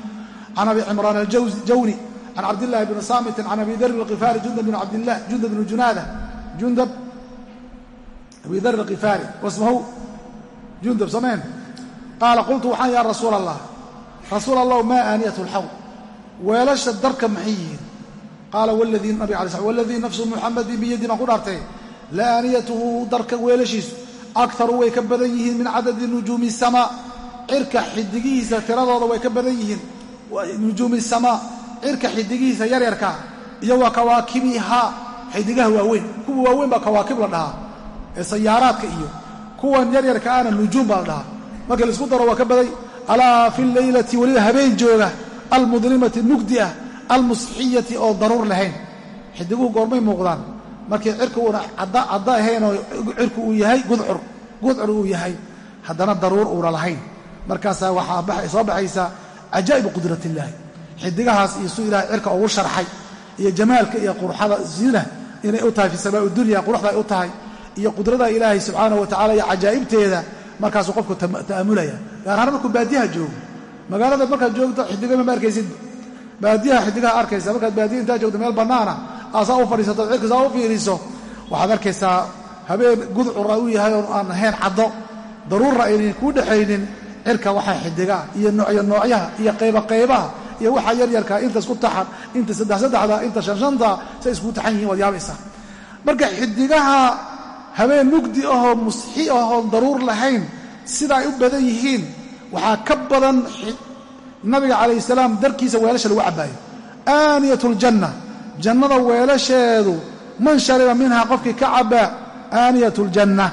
can abi cimraan aljawni can cabdillahi bni saamitin can abi dar alkifaari jundab bn bn junaada jundab abi dar alkifaari wasmahu jundab sameen. Qaala qultu waxaan ya rasuul allah rasuul allah maa aaniyat lxawl weelasha darka maxay yihiin. Qaala wladii nafsu muxamadin biyadii baan ku dhaartay. La aaniyatuhu darka weelashiisu akaru way ka badan yihiin min cadadi nujuumi samaa cirka xidigihiisa tiradooda way ka badan yihiin. Nujuumi samaa cirka xidigihiisa yaryarka iyo waa kawaakibihaa xidigaha waaweyn kuwa waaweyn baa kawaakib la dhahaa ee sayaaraadka iyo kuwan yaryarka ana nujuum baa la dhahaa. Markii la isku daro waa ka baday alaa fi leylati weliba habeen jooga almudlimati mugdi ah almusxiyati oo daruur lahayn. Xidiguhu goormay muuqdaan. Markii cirku uuna cadda ahaynoo cirku uu yahay gudcur gudcur uu yahay. Haddana daruur uuna lahayn. Markaasaa waxaa soo baxaysa cajaa'ibu qudrat illaahi xidigahaas iyo suu ilahay cirka ugu sharxay iyo jamaalka iyo qurxada zina inay u tahay fi samaa dunya quruxda ay u tahay iyo qudrada ilaahay subxaanahu watacala iyo cajaa'ibteeda markaasuu qofku ta'amulaya gaar ahaan markuu baadiyaha joogo magaalada markaad joogto xidigama ma arkaysidba baadiyaha xidigaha arkaysa. Markaad baadiya intaa joogto meel bannaana aasaa u fadhiisato cirka saa u fiiriso waxaad arkaysaa habeen gudcura u yahay oo aan ahayn caddo daruurra aynan kuu dhexaynin cirka waxaa xidigaa iyo noocyo noocyaha iyo qayba qaybaha iyo waxaa yaryarkaa inta isku taxan inta saddex saddexda inta shan shanta say isku taxan yihiin waad yaabaysaa. Marka xidigaha habeen mugdi ahoo musxi ahoon daruur lahayn sida ay u badan yihiin waxaa ka badan nabiga calayh salaam darkiisa weelasha lagu cabbaayo. Aaniyat ljanna jannada weelasheedu man shariba minhaa qofkii ka cabbaa aaniyat ljanna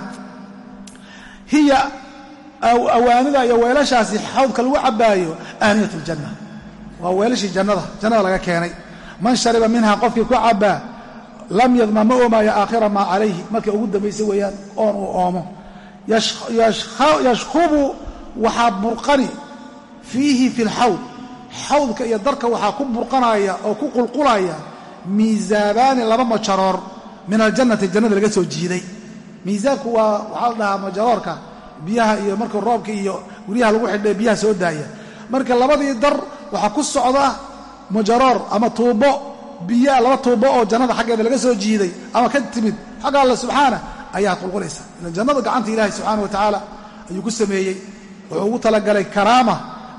hiya awaanida iyo weelashaasi xawdka lagu cabbaayo aaniyat ljanna waa weelashii jannada jannada laga keenay. Man shariba minhaa qofkii ku cabbaa lam yadma ma oomaayo aakhira maa calayhi. Markay ugu dambaysa weeyaan oon uu oomo. Yashkhubu waxaa burqani fiihi fi lxawd xawdka iyo darka waxaa ku burqanaya oo ku qulqulaya miisaabaani laba majaroor min aljannati jannada laga soo jiiday. Miisaanku waa waxaa la dhahaa majaroorka biyaha iyo markuu roobka iyo guryaha lagu xidhay biyaha soo daaya. Marka labadii dar waxaa ku socda majaroor ama tuubo biyaa laba tuubo oo jannada xaggeeda laga soo jiiday ama ka timid xagga alle subxaana ayaa qulqulaysa. Ilan jannada gacanta ilaahay subxaana wa tacaala ayuu ku sameeyey wuxuu ugu talagalay karaama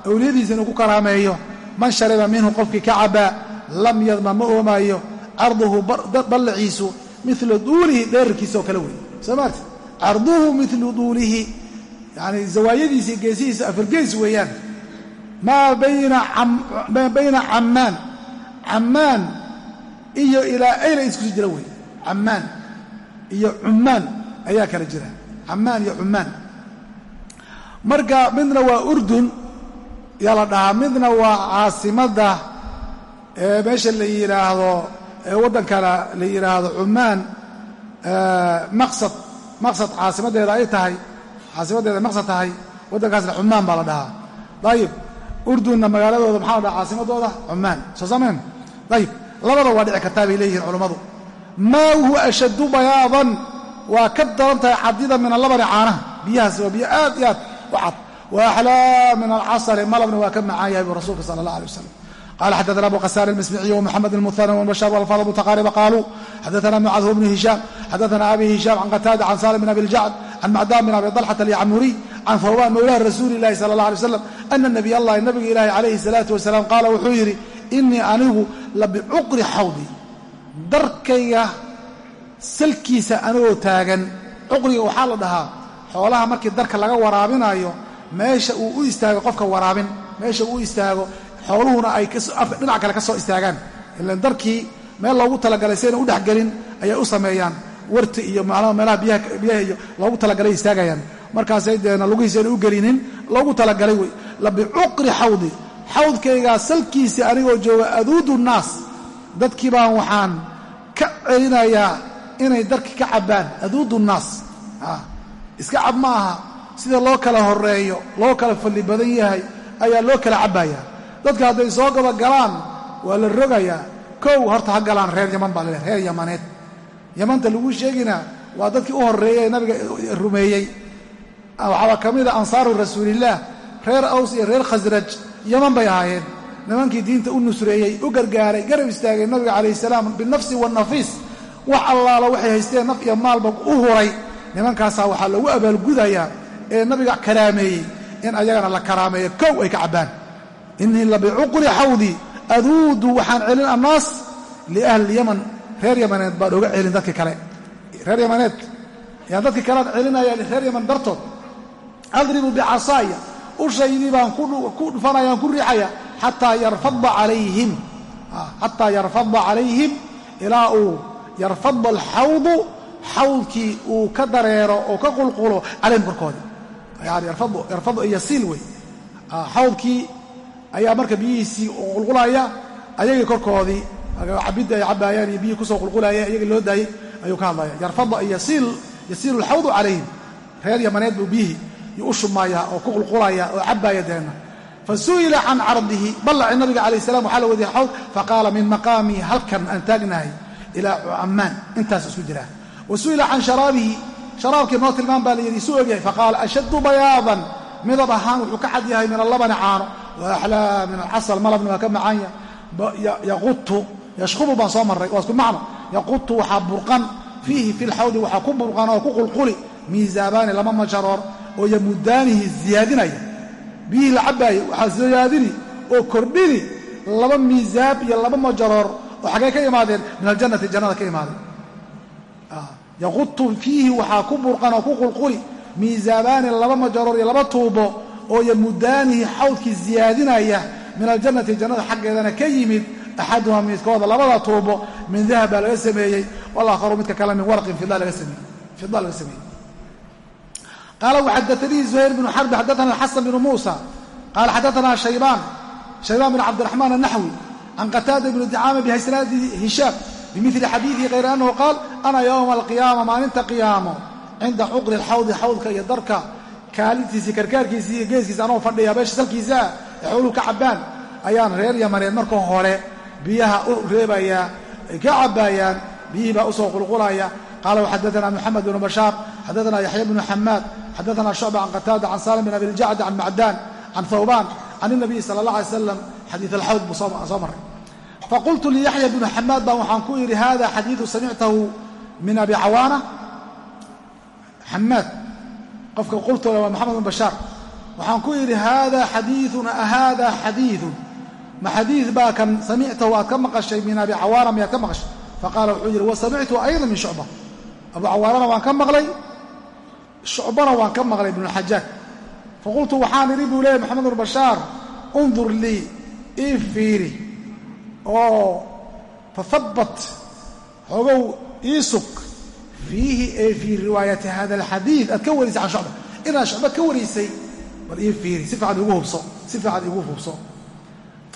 awliyadiisa inuu ku karaameeyo. Man shariba minhu qofkii ka cabbaa lam yadma ma oomaayo carduhu ballaciisu milu duulihi dheerarkiisa oo kale wey soo maarti carduhu milu duulihi yani zawaayadiisa geesihiisa afargeys weeyaan. Maa bayna cammaan. Cammaan iyo ilaa ayla iskusi jira wey cammaan iyo cummaan ayaa kala jira. Cammaan iyo cummaan marka midna waa urdun yaa la dhahaa. Midna waa caasimadda meesha la yidhaahdo waddankana la yidhaahdo cummaan maqsad maqsad caasimaddeeda ay tahay caasimaddeeda maqsad tahay waddankaasna cummaan baa la dhahaa. Dayib. Urdunna magaaladooda maxaa la dhaha caasimadooda cummaan. Soo sameen dayib. Labada waa dhici kartaa bay leeyihiin culammadu huwa ashaddu bayaadan. Waa ka daran tahay cadida min alabani caanaha. Biyahaas waa biyo aad iyo aad cad. Axlaa min alcasali malabna waa ka macaan yahay bu rasuulka sala allah alay wasalam qala xadana abu qasaan almismiciy wmuxamed almuhana wbashar walfaad mutaqaariba qaaluu xadana mucadhu bnu hishaam xadana abi hishaam can qataada can salim bin abi ljacd can macdaan bin abi dalxata alyacmuriy can hawbaan mawlaha rasuuli illahi sala allah alay waslam ana nabiy allahi nabiga ilaahi calayhi salaatu wasalaam qaala wuxuu yidhi inii anigu la bicuqri xawdi darkayga salkiisa anigoo taagan cuqriga waxaa la dhahaa xoolaha markii darka laga waraabinayo meesha uu u istaago qofka waraabin. Meesha uu istaago xooluhuna ay dhinac kale ka soo istaagaan. Ilan darkii meel loogu talagalay sayna u dhexgelin ayay u sameeyaan. Warti iyo meelaha biyaha iyo loogu talagalay istaagayaan. Markaasay deena lugihiisa ayna u gelinin loogu talagalay wey. La bicuqri xawdi. Xawdkaygaa salkiisii anigoo jooga aduudu naas. Dadkii baan waxaan ka celinayaa inay darki ka cabbaan aduudu naas iska cab ma aha sida loo kala horeeyo loo kala falli badan yahay ayaa loo kala cabbayaa dadka hadday soo gabagalaan waa la rogayaa. Kow horta ha galaan reer yaman baa laleehay reer yamaneed. Yamanta lagu sheegina waa dadkii u horreeyey ee nabiga rumeeyey. Waxaaba ka mid a ansaaru rasuulillaah reer aws iyo reer khasraj yaman bay ahaayeen. Nimankii diinta u nusreeyey u gargaaray garab istaagay nabiga calayh salaam binafsi wanafiis wax allaala waxay haysteen naf iyo maalba u huray nimankaasaa waxaa lagu abaalgudayaa ee nabiga karaameeyey in ayagana la karaameeyo. Kow ay ka cabbaan. Innii la bicuqli xawdii aduudu waxaan celin annaas liahli yaman reer yamaneed baan oga celin dadkii kale. Reer yamaneed yaan dadkii kalean celinaya reer yaman dartood adribu bicasaaya ushaydii baan ku dhufanayaan ku riixaya xataa yarfada calayhim. Xataa yarfada calayhim ilaa uu yarfada alxawdu xawdkii uu ka dareero oo ka qulqulo calayhim korkoodii yani yarfadu yasiil wey. Xawdkii ayaa marka biyihiisii qulqulaya ayagii korkoodii cabidda ay cabbaayaan iyo biyihii ku soo qulqulaya iyagii loo daayey ayuu ka hadlaya yarfada yasiilu alxawdu calayhim reer yamaneed buu biyihii u shumaaya oo ku qulqulaya oo cabbaaya deenna. Fasu'ila can cardihi ballaci nabiga calayh salam waxaa la wadiya xawd faqaala min maqaamii halkan aan taagnahay ilaa cammaan intaas isku jiraa wa su'ila can sharaabihi sharaabkii noo tilmaan baa layidhi suu ogyahay faqaala ashaddu bayaadan midab ahaan wuxuu ka cad yahay min allabani caano wa axlaa min alcasal malabna waa ka macaanya yaqutu yashkubu baan soo marray waa isku macno yaqutu waxaa burqan fiihi fi lxawdi waxaa ku burqan oo ku qulquli miisaabaani lama majaroor oo yamudaanihi ziyaadinaya biyihii la cabbaayey waxaa ziyaadini oo kordhini laba miisaab iyo laba majaroor oo xaggee ka imaadeen min aljannati jannada ka imaadeen yaqutu fiihi waxaa ku burqan oo ku qulquli miisaabaani laba majaroor iyo laba tuubo oo yamudaanihi xawdkii ziyaadinaya min aljannati jannada xaggeedana ka yimid axaduhaa midkooda labada tuubo min dahab baa laga sameeyey walaakharu midka kale min warqin fida laga sameeyey qaala waxadaanii zuhayr bnu xarbi xadaana xasan bnu muusa qaala xadaana shaybaan shaybaan bn cabdiraxmaan anaxwi can qataada bni dicaama bihasnaadi hishaam bimili xadiidihi hayra annahu qaal ana yowma alqiyaama maalinta qiyaamo cinda cuqri alxawdi xawdka iyo darka kaalintiisii karkaarkiisii iyo geeskiisa anoo fadhiya beesha salkiisaa ee xooluhu ka cabbaan ayaan reer yamaneed marka hore biyaha u reebayaa ay ka cabbaayaan biyihii baa u soo qulqulaya qaala waxadaana moxamed bnu bashaar xadaana yaxya bnu xamaad xadaana shucba can qataada can salim bin abi ljacd can macdaan can thawbaan can inabiyi sala allah alay slam xadiid alxawd buu soo maray faqultu liyaxya bnu xamaad baan waxaan ku yidhi hada xadiidu samictahu min abi cawaana xamaad qofka qultooda waa moxamed bn bashaar waxaan ku yidhi hada xadiiun ahada xadiiun ma xadiid baa kan samictahu aad ka maqashay min abi cawaana miyaad ka maqashay faqaala wuxuu yidhi wa samictu ayda min shucba abu cawaanana waan ka maqlay shucbana waan ka maqlay ibnuxajaaj faqultu waxaan idhi buu leeyay moxamed bn bashaar undur lii ii fiiri oo tahabbat xoogow ii sug fiihi ee fii riwaayati hada alxadiid. Aad ka warisay can shucba. Inaad shucba ka waraysay bal ii fiiri. Si fiican igu hubso. Si fiican igu hubso.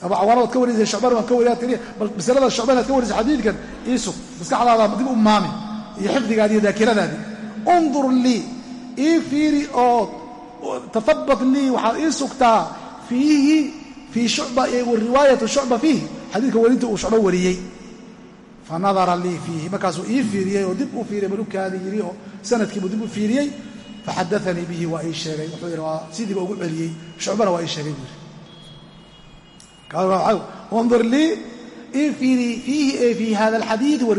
Abu cawaana waad ka warisay shucbana waan ka wariya tiri bal masalada shucba inaad ka warisay xadiidkan ii sug. Maskaxdaada dib u maami. Iyo xifdigaadi iyo daakiradaadii undur lii. Ii fiiri oo tahabbat lii. Waxaad ii sugtaa fiihi fii shucba riwaayatu shucba fiihi xadiidka werinta uu shucbo wariyey. Fa lii fiihi markaasuu ii fiiriyey oo dib u fiiriyey malukaadi yidhi oo sanadkiibuu dib u fiiriyey. Faxadaanii bihi waa ii sheegay. Wuxuu yidhi waa sidiiba ugu celiyey. Shucbana waa ii sheegay buu yidhi. Undur lii ii fiiri fiihi fii hada alxadiidi wa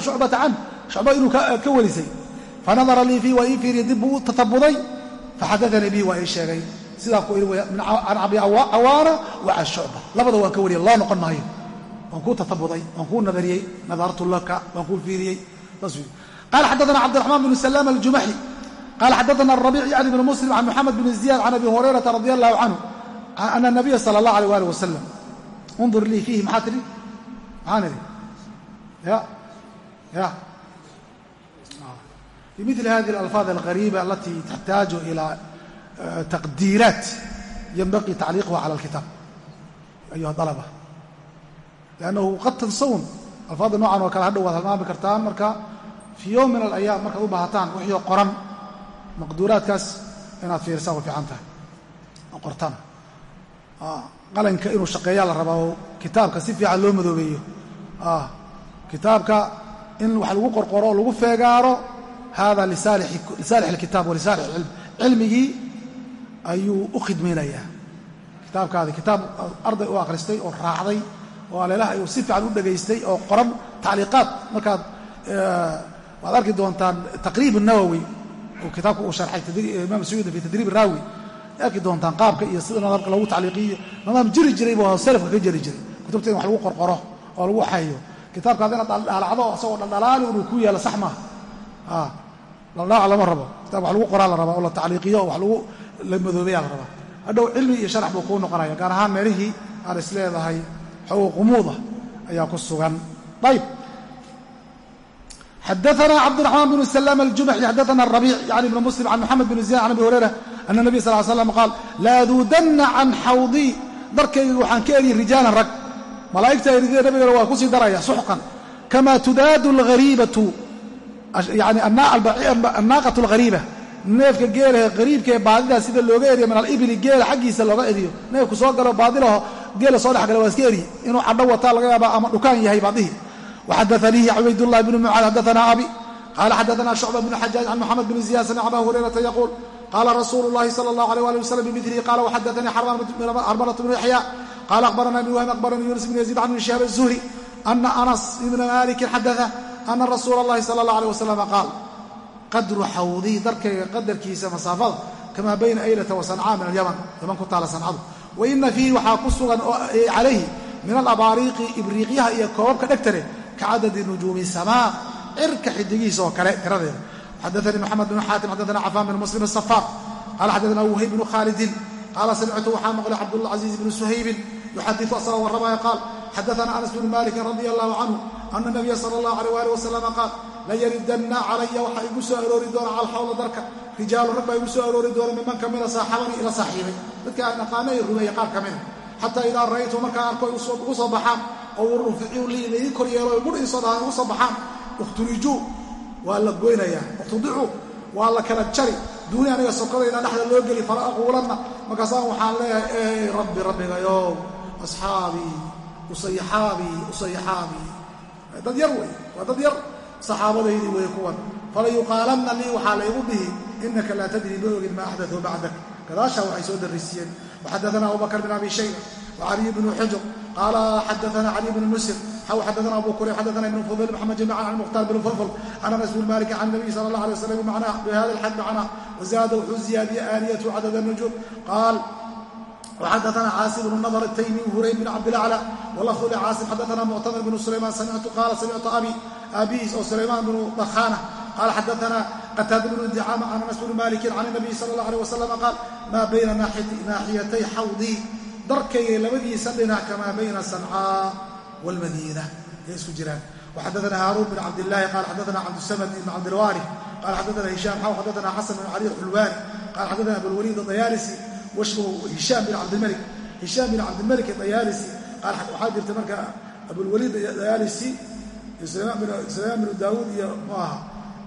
shucbata canh shucba inuu ka warisay fanadara lii fiihi waa ii fiiriyey dib buu tatabuday. Faxadaanii bihi waa ii sheegay sidaa ku ii can abi cawaana wa can labada waan ka wariyay loo noqon maayo. Waan kuu tatabuday waan kuu nadariyey nadartu laka waan kuu fiiriyey. Saas qala xadaana cabdiraxmaan bnu salaam aljumaxi qala xadaana arabic yani bn muslim can moxamed bn ziyad can abi hurayrata radi allahu canhu ana nabiya sala allah alيh ali wasalam undur lii fiihi maxaa tidhi? Maxaan idhi ya ya. Bimili hadihi alalfaad alghariiba alati taxtaaju ila taqdiiraat yanbaqii tacliiquha cala alkitaab ayuha dalaba liannahu qad tansawun alfaadda noocan oo kale hadhow waad halmaami kartaan marka fii yowm min alayaam markaad u baahataan wixii qoran maqduuraadkaas inaad fiirisaan way fiican tahay oo qortaan qalanka inuu shaqeeyaa la rabaa oo kitaabka si fiican loo madoobeeyo kitaabka in wax lagu qorqoro lagu feegaaro hada lisaalix alkitaab walisaalix cilm cilmigii ayuu u khidmaynayaa kitaabkaadi kitaab arday u akhristay oo raacday oo aleelaha ayuu si fiican u dhegaystay oo qoran tacliiqaad. Markaad waad arki doontaan taqriib nawowi oo kitaabka uu sharxay imaam suyuudi fi tadriib raawi arki doontaan qaabka iyo sida nadaamka lagu tacliiqiyo. Nidaam jiri jiray buu salafka ka jeri jiray. Kutubta in wax lagu qorqoro oo lagu xayo. Kitaabkaad inaad dhaldhaalacdo asagoo dhaldhalaali inuu ku yaalo sax maaha. Dhaldhalac lama rabo. Kitab wax lagu qoraa la rabaa oo la tacliiqiyo oo wax lagu la madoobeyaa la rabaa. Hadhow cilmi iyo sharax buu kuu noqonaya gaar ahaan meelihii aad is leedahay xoogo qumuuda ayaa ku sugan. Ayb xadaana cabdiraxmaan bn slaam aljumaxi xadaana arabiic yani ibn muslim can moxamed bn ziyan can abi hurayra ana nabiy sal l slam qaal laaduudanna can xawdii darkayga waxaan ka eriyey rijaalan rag. Malaa'igta nabigana waa ku sii daraya suxqan. Kama tudaadu alghariibatu. Yani annaaqatu alghariiba neefka geela ee qariibkaee baadida sida looga eriyo min alibili geela xaggiisa looga eriyo. Neefku soo galo baadilaho geela soo dhex gala waa iska eri. Inuu cadho wataa laga yaaba ama dhukaan yahay baadihii waxadaanii cubaydullahi bnu mucaad xaddaanaa abi. Qaala xaddaanaa shucba bnu xajaaj can moxamed bni ziyaad samic abaa hurayrata yaquul. Qaala rasuulu llahi sala allah alay ali wasalam bimilihi qaala waxadaanii xarmalatu bnu yaxya qaala aqbarana ibn wahim aqbaranii yuunus bn yaziid can ibn shihaab azuhri ana anas ibna maalikin xadaa ana rasuula allahi sala allah aleh wasalama qaal qadru xawdii darkayga qadarkiisa masaafada kamaa bayna aylata wa sancaa min alyaman yaman ku taala sancadu wa ina fiihi waxaa ku sugan calayhi min alabaariiqi ibriiqyaha iyo koobabka dhegtare ka cadadi nujuumi samaa cirka xidigihiisa oo kale tiradeeda. Xadaanii moxamed bnu xaatim xadaana cafaan bn muslim asafaar qaala xadaana wahayb bnu khaalidin qaala samictu waxaa maqlay cabdulcaziiz bnu suhaybin yuxadiu asagoo warramaya qaal xadaana anas bnu malikin radia allahu canhu ana nabiya sala allah alيh ali wasalama qaal layaridanna calaya waxaa igu soo aroori doona cala xawla darka. Rijaalu rag baa igu soo aroori doona miman ka mida saaxabanii ila saaxiibay dadka aan aqaana i rumeeye qaar ka mida. Xataa idaa ra'aytu markaan arko ugu soo baxaan oo ruficiu lii laii kor yeelo iisoo dhahaan ugu soo baxaan ikhturijuu waa la goynayaa ikhtudicuu waa la kala jari. Duuni aniga sokodayda dhexda loo geli fala aquulanna. Markaasaan waxaan leeyahay ey rabbi rabbigayow asxaabii usayaxaabii usayaxaabii dad yar wey. Waa dad yar saxaabadaydii wey kuwan. Fala yuqaalanna lii waxaa laygu dhihi inaka laa tadri ma ogin maa axdau bacdak. Gadaashaa waxay soo darisiiyeen waxadaana abubakr bin abi shayba wcaliy bnu xujr qaala xadaana cali bnu xaw xadaana abu xadaana ibn fudayl maxamed jamican can mukhtaar bn fulful. Can anas bn malik can nabiy sala allah alay waslam bihada alxad macnaa wazaada wuxuu ziyaadiye aaniyatu cadad nujuum qaal وxadثna cاasim بن nضر التymi hurayn بن cabdالأعlى wlfظ lcاasim xadثna mctamr بن سlayman samictu qaala samictu abi abiis oo sulayman بن dkhاnة qala xadثna qtaada بن dicاama can anas بn maliki can النabiy slى الlaه عليه وsلم qaal ma bayna naaxiyatay xawdii darkayga labadiisa dhinac kamaa bayna sancاa wاlmadيnة ay isku jiraan وxadثna hاrun بن cabdالlahi qala xadثna cabdالsamd بn cabdilwari qala xadثna hisham xaw xadثna xasan بn cali xulwani qala xadثna abulwlid الdayaalisi washbuhu hishaam bin cabdilmalik hishaam bin cabdilmalik dayaalisi qaal waxaa jirta marka abulwaliid dayaalisi iyo sulaymaan binu daawuud iyo mxuu aha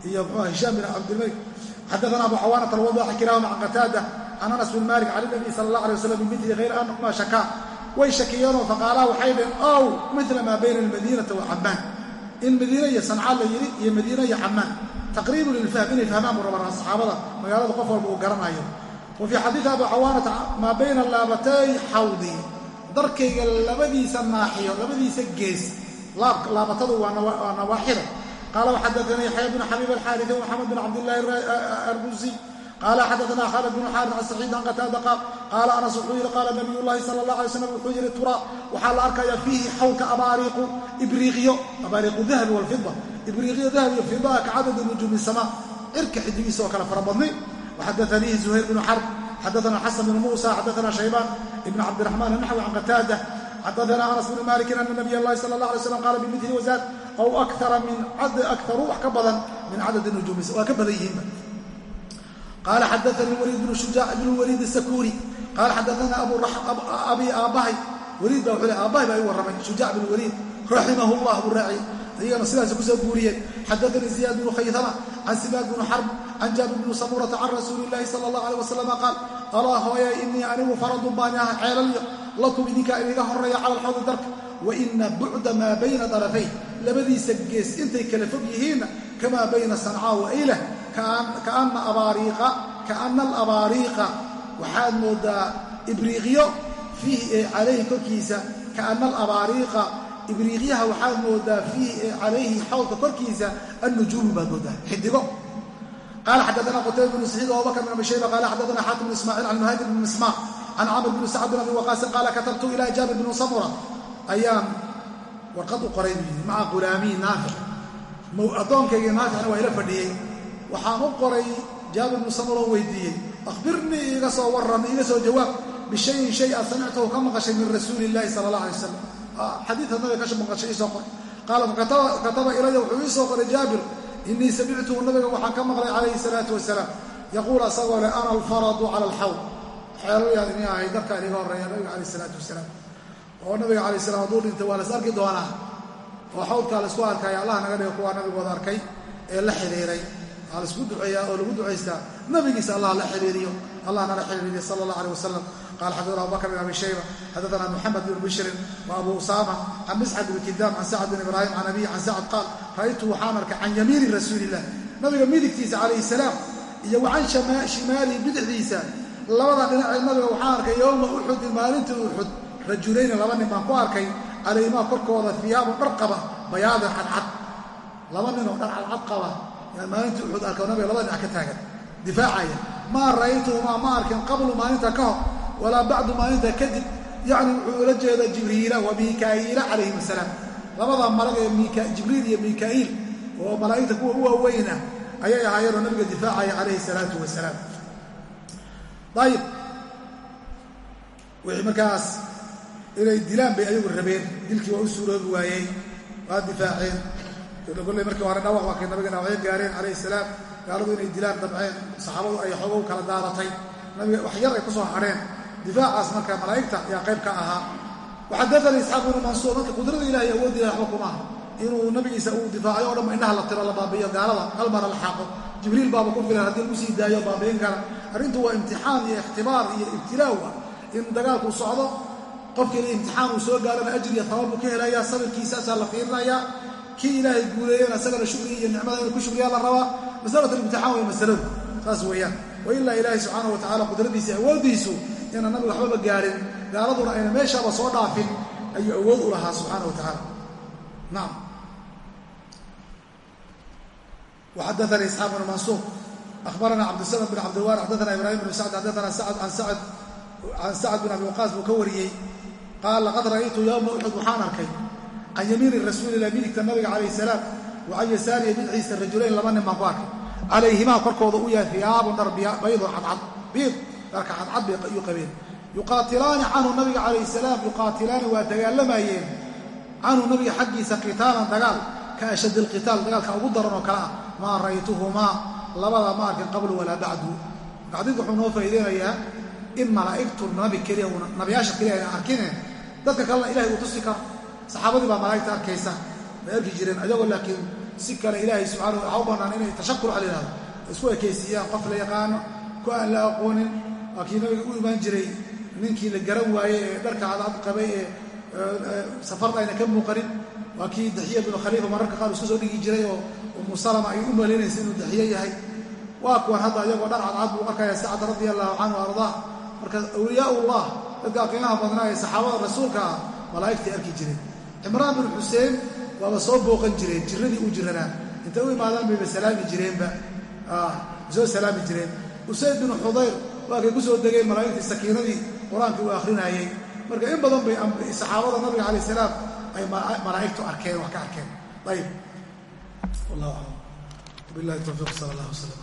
iyo mxuu aha hishaam bin cabdilmalik xadaana abu cawaanata alwadaxi kilaahuma can qataada can anas bin malik can nabiy sala allah alay wasalam bimili hayr anahuma shakaa way shakiyeenoo faqaalaa waxay dheen ow mila maa bayna almadiinata wa camaan in madiine iyo sancaa la yidhi iyo madiine iyo camaan taqriibu lilfahm inay fahmaan buu rabaa saxaabada magaalada qof walba uu garanayo wa fii xadiidi abi cawaanata maa bayna laabatay xawdi. Darkayga labadiisa naaxiyo labadiisa gees laabatadu waa nawaaxida. Qaala waxadaana yaxya bnu xabiib alxaariثi wmaxamed bin cabdillahi arbusi qaala xadaana khaalid bnu xaarid can saciid can qataada qaal qaala anas wuxuu yidhi qaala nabiy llahi sala اllah alay slam wuxuu yidhi tura waxaa la arkaya fiihi xawlka abaariiqu ibriiqyo abaariiqu dahabi walfida ibriiqyo dahab iyo fidaa ka cadadi nujuumi sama. Cirka xidigiisa oo kale fara badnay وxadaثnii زuhayr بن xrb xadaثna xasan بن muسى xadaثna shaybaan ibn cabdiرaحman الnaxwi can qataada xadaثna anas بn maliki ana nabiy اllahi salى الlaه alay slam qala bimili waزaad aw akaru wax ka badan min cadad nujuumi waa ka badan yihiinba qala xadaثnii wliid bn shujaac ibn waliid الsakuri qala xadaثna abi aabbahay wliid ba wuu aabbahay baa i warramay shujaac bn waliid raximah اllah buu raaciy iyagana sidaas ku soo guuriyeen xadaanii ziyaad bnu khaytama can simaad bnu xarb can jaabir bni samurata can rasuuli illaahi sala allah aleh wasalama qaal alaa hooya inii anigu faradun baani aha ceelalyo lakum idinkaa idiga horreeya cala alxawdi darka wa ina bucda maa bayna darafay labadiisa gees intay kala fog yihiinna kamaa bayna sancaa wa aylah kaana alabaariiqa waxaad moodaa ibriiqyo fiihi ee calayhi korkiisa kaana alabaariiqa ibriiqyaha waxaad moodaa fiihi calayhi xawdka korkiisa annujuumi baad moodaa xidigo. Qala xadana qutayba bnu saciid abubakr bn abi shayba qala xadana xaakim bn ismaaciil can muhaajir bn mismaaq can camr bn sacd bin abi waqaasin qaala katabtu ila jaabir bn samura. Ayaan warqad u qoray buu yidhi maca ghulaamiyi naafic addoonkayga naaficna waa ila fadhiyey. Waxaan u qoray jaabir bnu samura oo weydiiyey. Akhbirnii iiga soo warram iiga soo jawaab bishayin shay aad samictahu ka maqashay min rasuuli illahi sala allah alay wasalam xadiidka nabiga ka maqashay iisoo qor qaala fakataba ilaya wuxuu ii soo qoray jaabir inii samictuhu nabiga waxaan ka maqlay calayhi salaatu wasalaam. Yaquul asagoo leh ana alfaradu cala alxawd xeeloyaad ini ahay darkaan iga horreeya nabiga calayh isalaatu wasalaam. Oo nabiga calay salam hadduu dhintay waa las arki doonaa. Oo xawdkaa la isku arkaya allah naga dhiga kuwaa nabigooda arkay ee la xidhiiray waa la isku duceeyaa oo lagu ducaystaa nabigiisa allah la xidhiiriyo allah nala xidhiiriyo sala allah aleh qala xadana abu bakr bn abi shayba xadana muxamed bn bishrin wa abu usaama can miscad bn kidaam can sacd bn ibraahim can abiyi can sacd qaal ra'aytu waxaan arkay can yamiini rasuuli illah nabiga midigtiisa calayhi salaam iyo wa can shimaalihi bidixdiisa labada dhinacee nabiga waxaan arkay yowma uxudin maalintii uxud rajulayni laba nin baan ku arkay calayhimaa korkooda fiyaabun dhar qaba bayaadin cadcad laba ninoo dhar cadcad qaba yaan maalintii uxud arka nabiga labada dhinac ka taagan difaacaya maa ra'aytuhumaa ma arkin qablu maalinta ka hor walaa bacdu maalinta kadib yacni wuxuu ula jeeda jibriila wa mikaa'iila calayhim asalaam labadaa malag ee jibriil iyo mikaa'iil oo malaa'igta kuwa u waaweyna ayay ahaayeenoo nabiga difaacaya calayhi salaatu wasalaam ayib wixii markaas inay dilaan bay ayagu rabeen. Dilkii waa u suuroobi waayey waa difaaceen. Kolley markii hore dhawac waa kay nabiga dhaawacyo gaareen calayhi salaam. Gaaladu inay dilaan dabceen saxaabadu ay xoogow kala daaratay nabiga wax yar ay ku soo hadheen difaacaas marka malaa'igta ayaa qayb ka ahaa. Waxaddaanii isxaaq bnu mansuur marka qudrada ilahay awoodda ilahay waxba kuma aha inuu nabigiisa uu difaacayo o dhanba indhaha la tiro la baabi'iyo gaalada hal mara jibriil baaba ku filan haddii lagu sii daayo baabi'in kara. Arrintu waa imtixaan iyo ikhtibaar iyo ibtilaaw ah. In dagaalku socdo qofkiina imtixaan uu soo gaarana ajir iyo tabaab ka helayaa sabirkiisaasaa la fiirinayaa. Kii ilaahay guuleeyana isagana shukri iyo nicmada inuu ku shukriyaa la rabaa. Masalatulimtixaan way masaladu saas weeyaan. Wa ilaa ilaahay subxaana wa tacala qudradiisa awooddiisu inaan nabiga waxbaba gaarin gaaladuna ayna meeshaaba soo dhaafin ayuu awood u lahaa subxaana wa tacaala. Naam. Waxadaanii isxaaq bnu mansuur akhbarana cabdisalam bin cabdiwar xaddaana ibrahim bnu sacd xaddaana sacd an sacd can sacd bin abi waqaas buu ka wariyey. Qaal laqad ra'aytu yowma uxud waxaan arkay can yamiini rasuulilah midigta nabiga calayh salaam wa can yasaariya midciisa rajulayn laba nin baan ku arkay. Calayhimaa korkooda u yahay fiyaabun dhar baydun cadcad biid dharka cadcad bay yu qabeen. Yuqaatilaani canhu nabiga calayh salaam yuqaatilaani waa dagaalamayeen. Canhu nabiga xaggiisa qitaalan dagaal ka ashad alqitaal dagaalka ugu daran oo kale ah. Maa ra'aytuhumaa labadaa ma arkin qablu walaa bacdu. Bacdigu wuxuu noo faa'iideynayaa in malaa'igtu nabi keliya nabiyaasha keliya ayna arkine. Dadka kalena ilahay uu tusi karo. Saxaabadii baa malaa'igta arkaysa. Bay arki jireen ayagoo laakiin si kale ilaahay subxana waxa u bannaan inay tashakur waxa la isku ekaysiiyaan qof la yaqaano ku aan la aqoonin waa kii nabiga u imaan jiray ninkii la garan waayey ee dharka cadcad qabay ee safarda ayna ka muuqanin waa kii daxiya binu khaliifa mararka qaar isku soo dhigi jiray oo umu salama ay u malaynaysa inuu daxiye yahay. Waa kuwan hadda iyagoo dhar cadcad buu arkaya sacad radia allahu canhu ardaa marka awliyaa'ullah dadka qiimaha badnaa ee saxaabada rasuulka ah malaa'igtay arki jireen cimraan bin xuseen waaba soo booqan jireen jiradii u jiranaa intay u imaadaan bayba salaami jireenba. Soo salaami jireen. Usayd binu xudayr waa ku soo degeen malaa'igtii sakiinadii qur'aankii uu akrinaayey marka in badan bay saxaabada nabiga calayh salaam ay malaa'igtu arkeen wax ka arkeen. Ayib wallahu aclam wabillahi towfiiq sala allah wasalam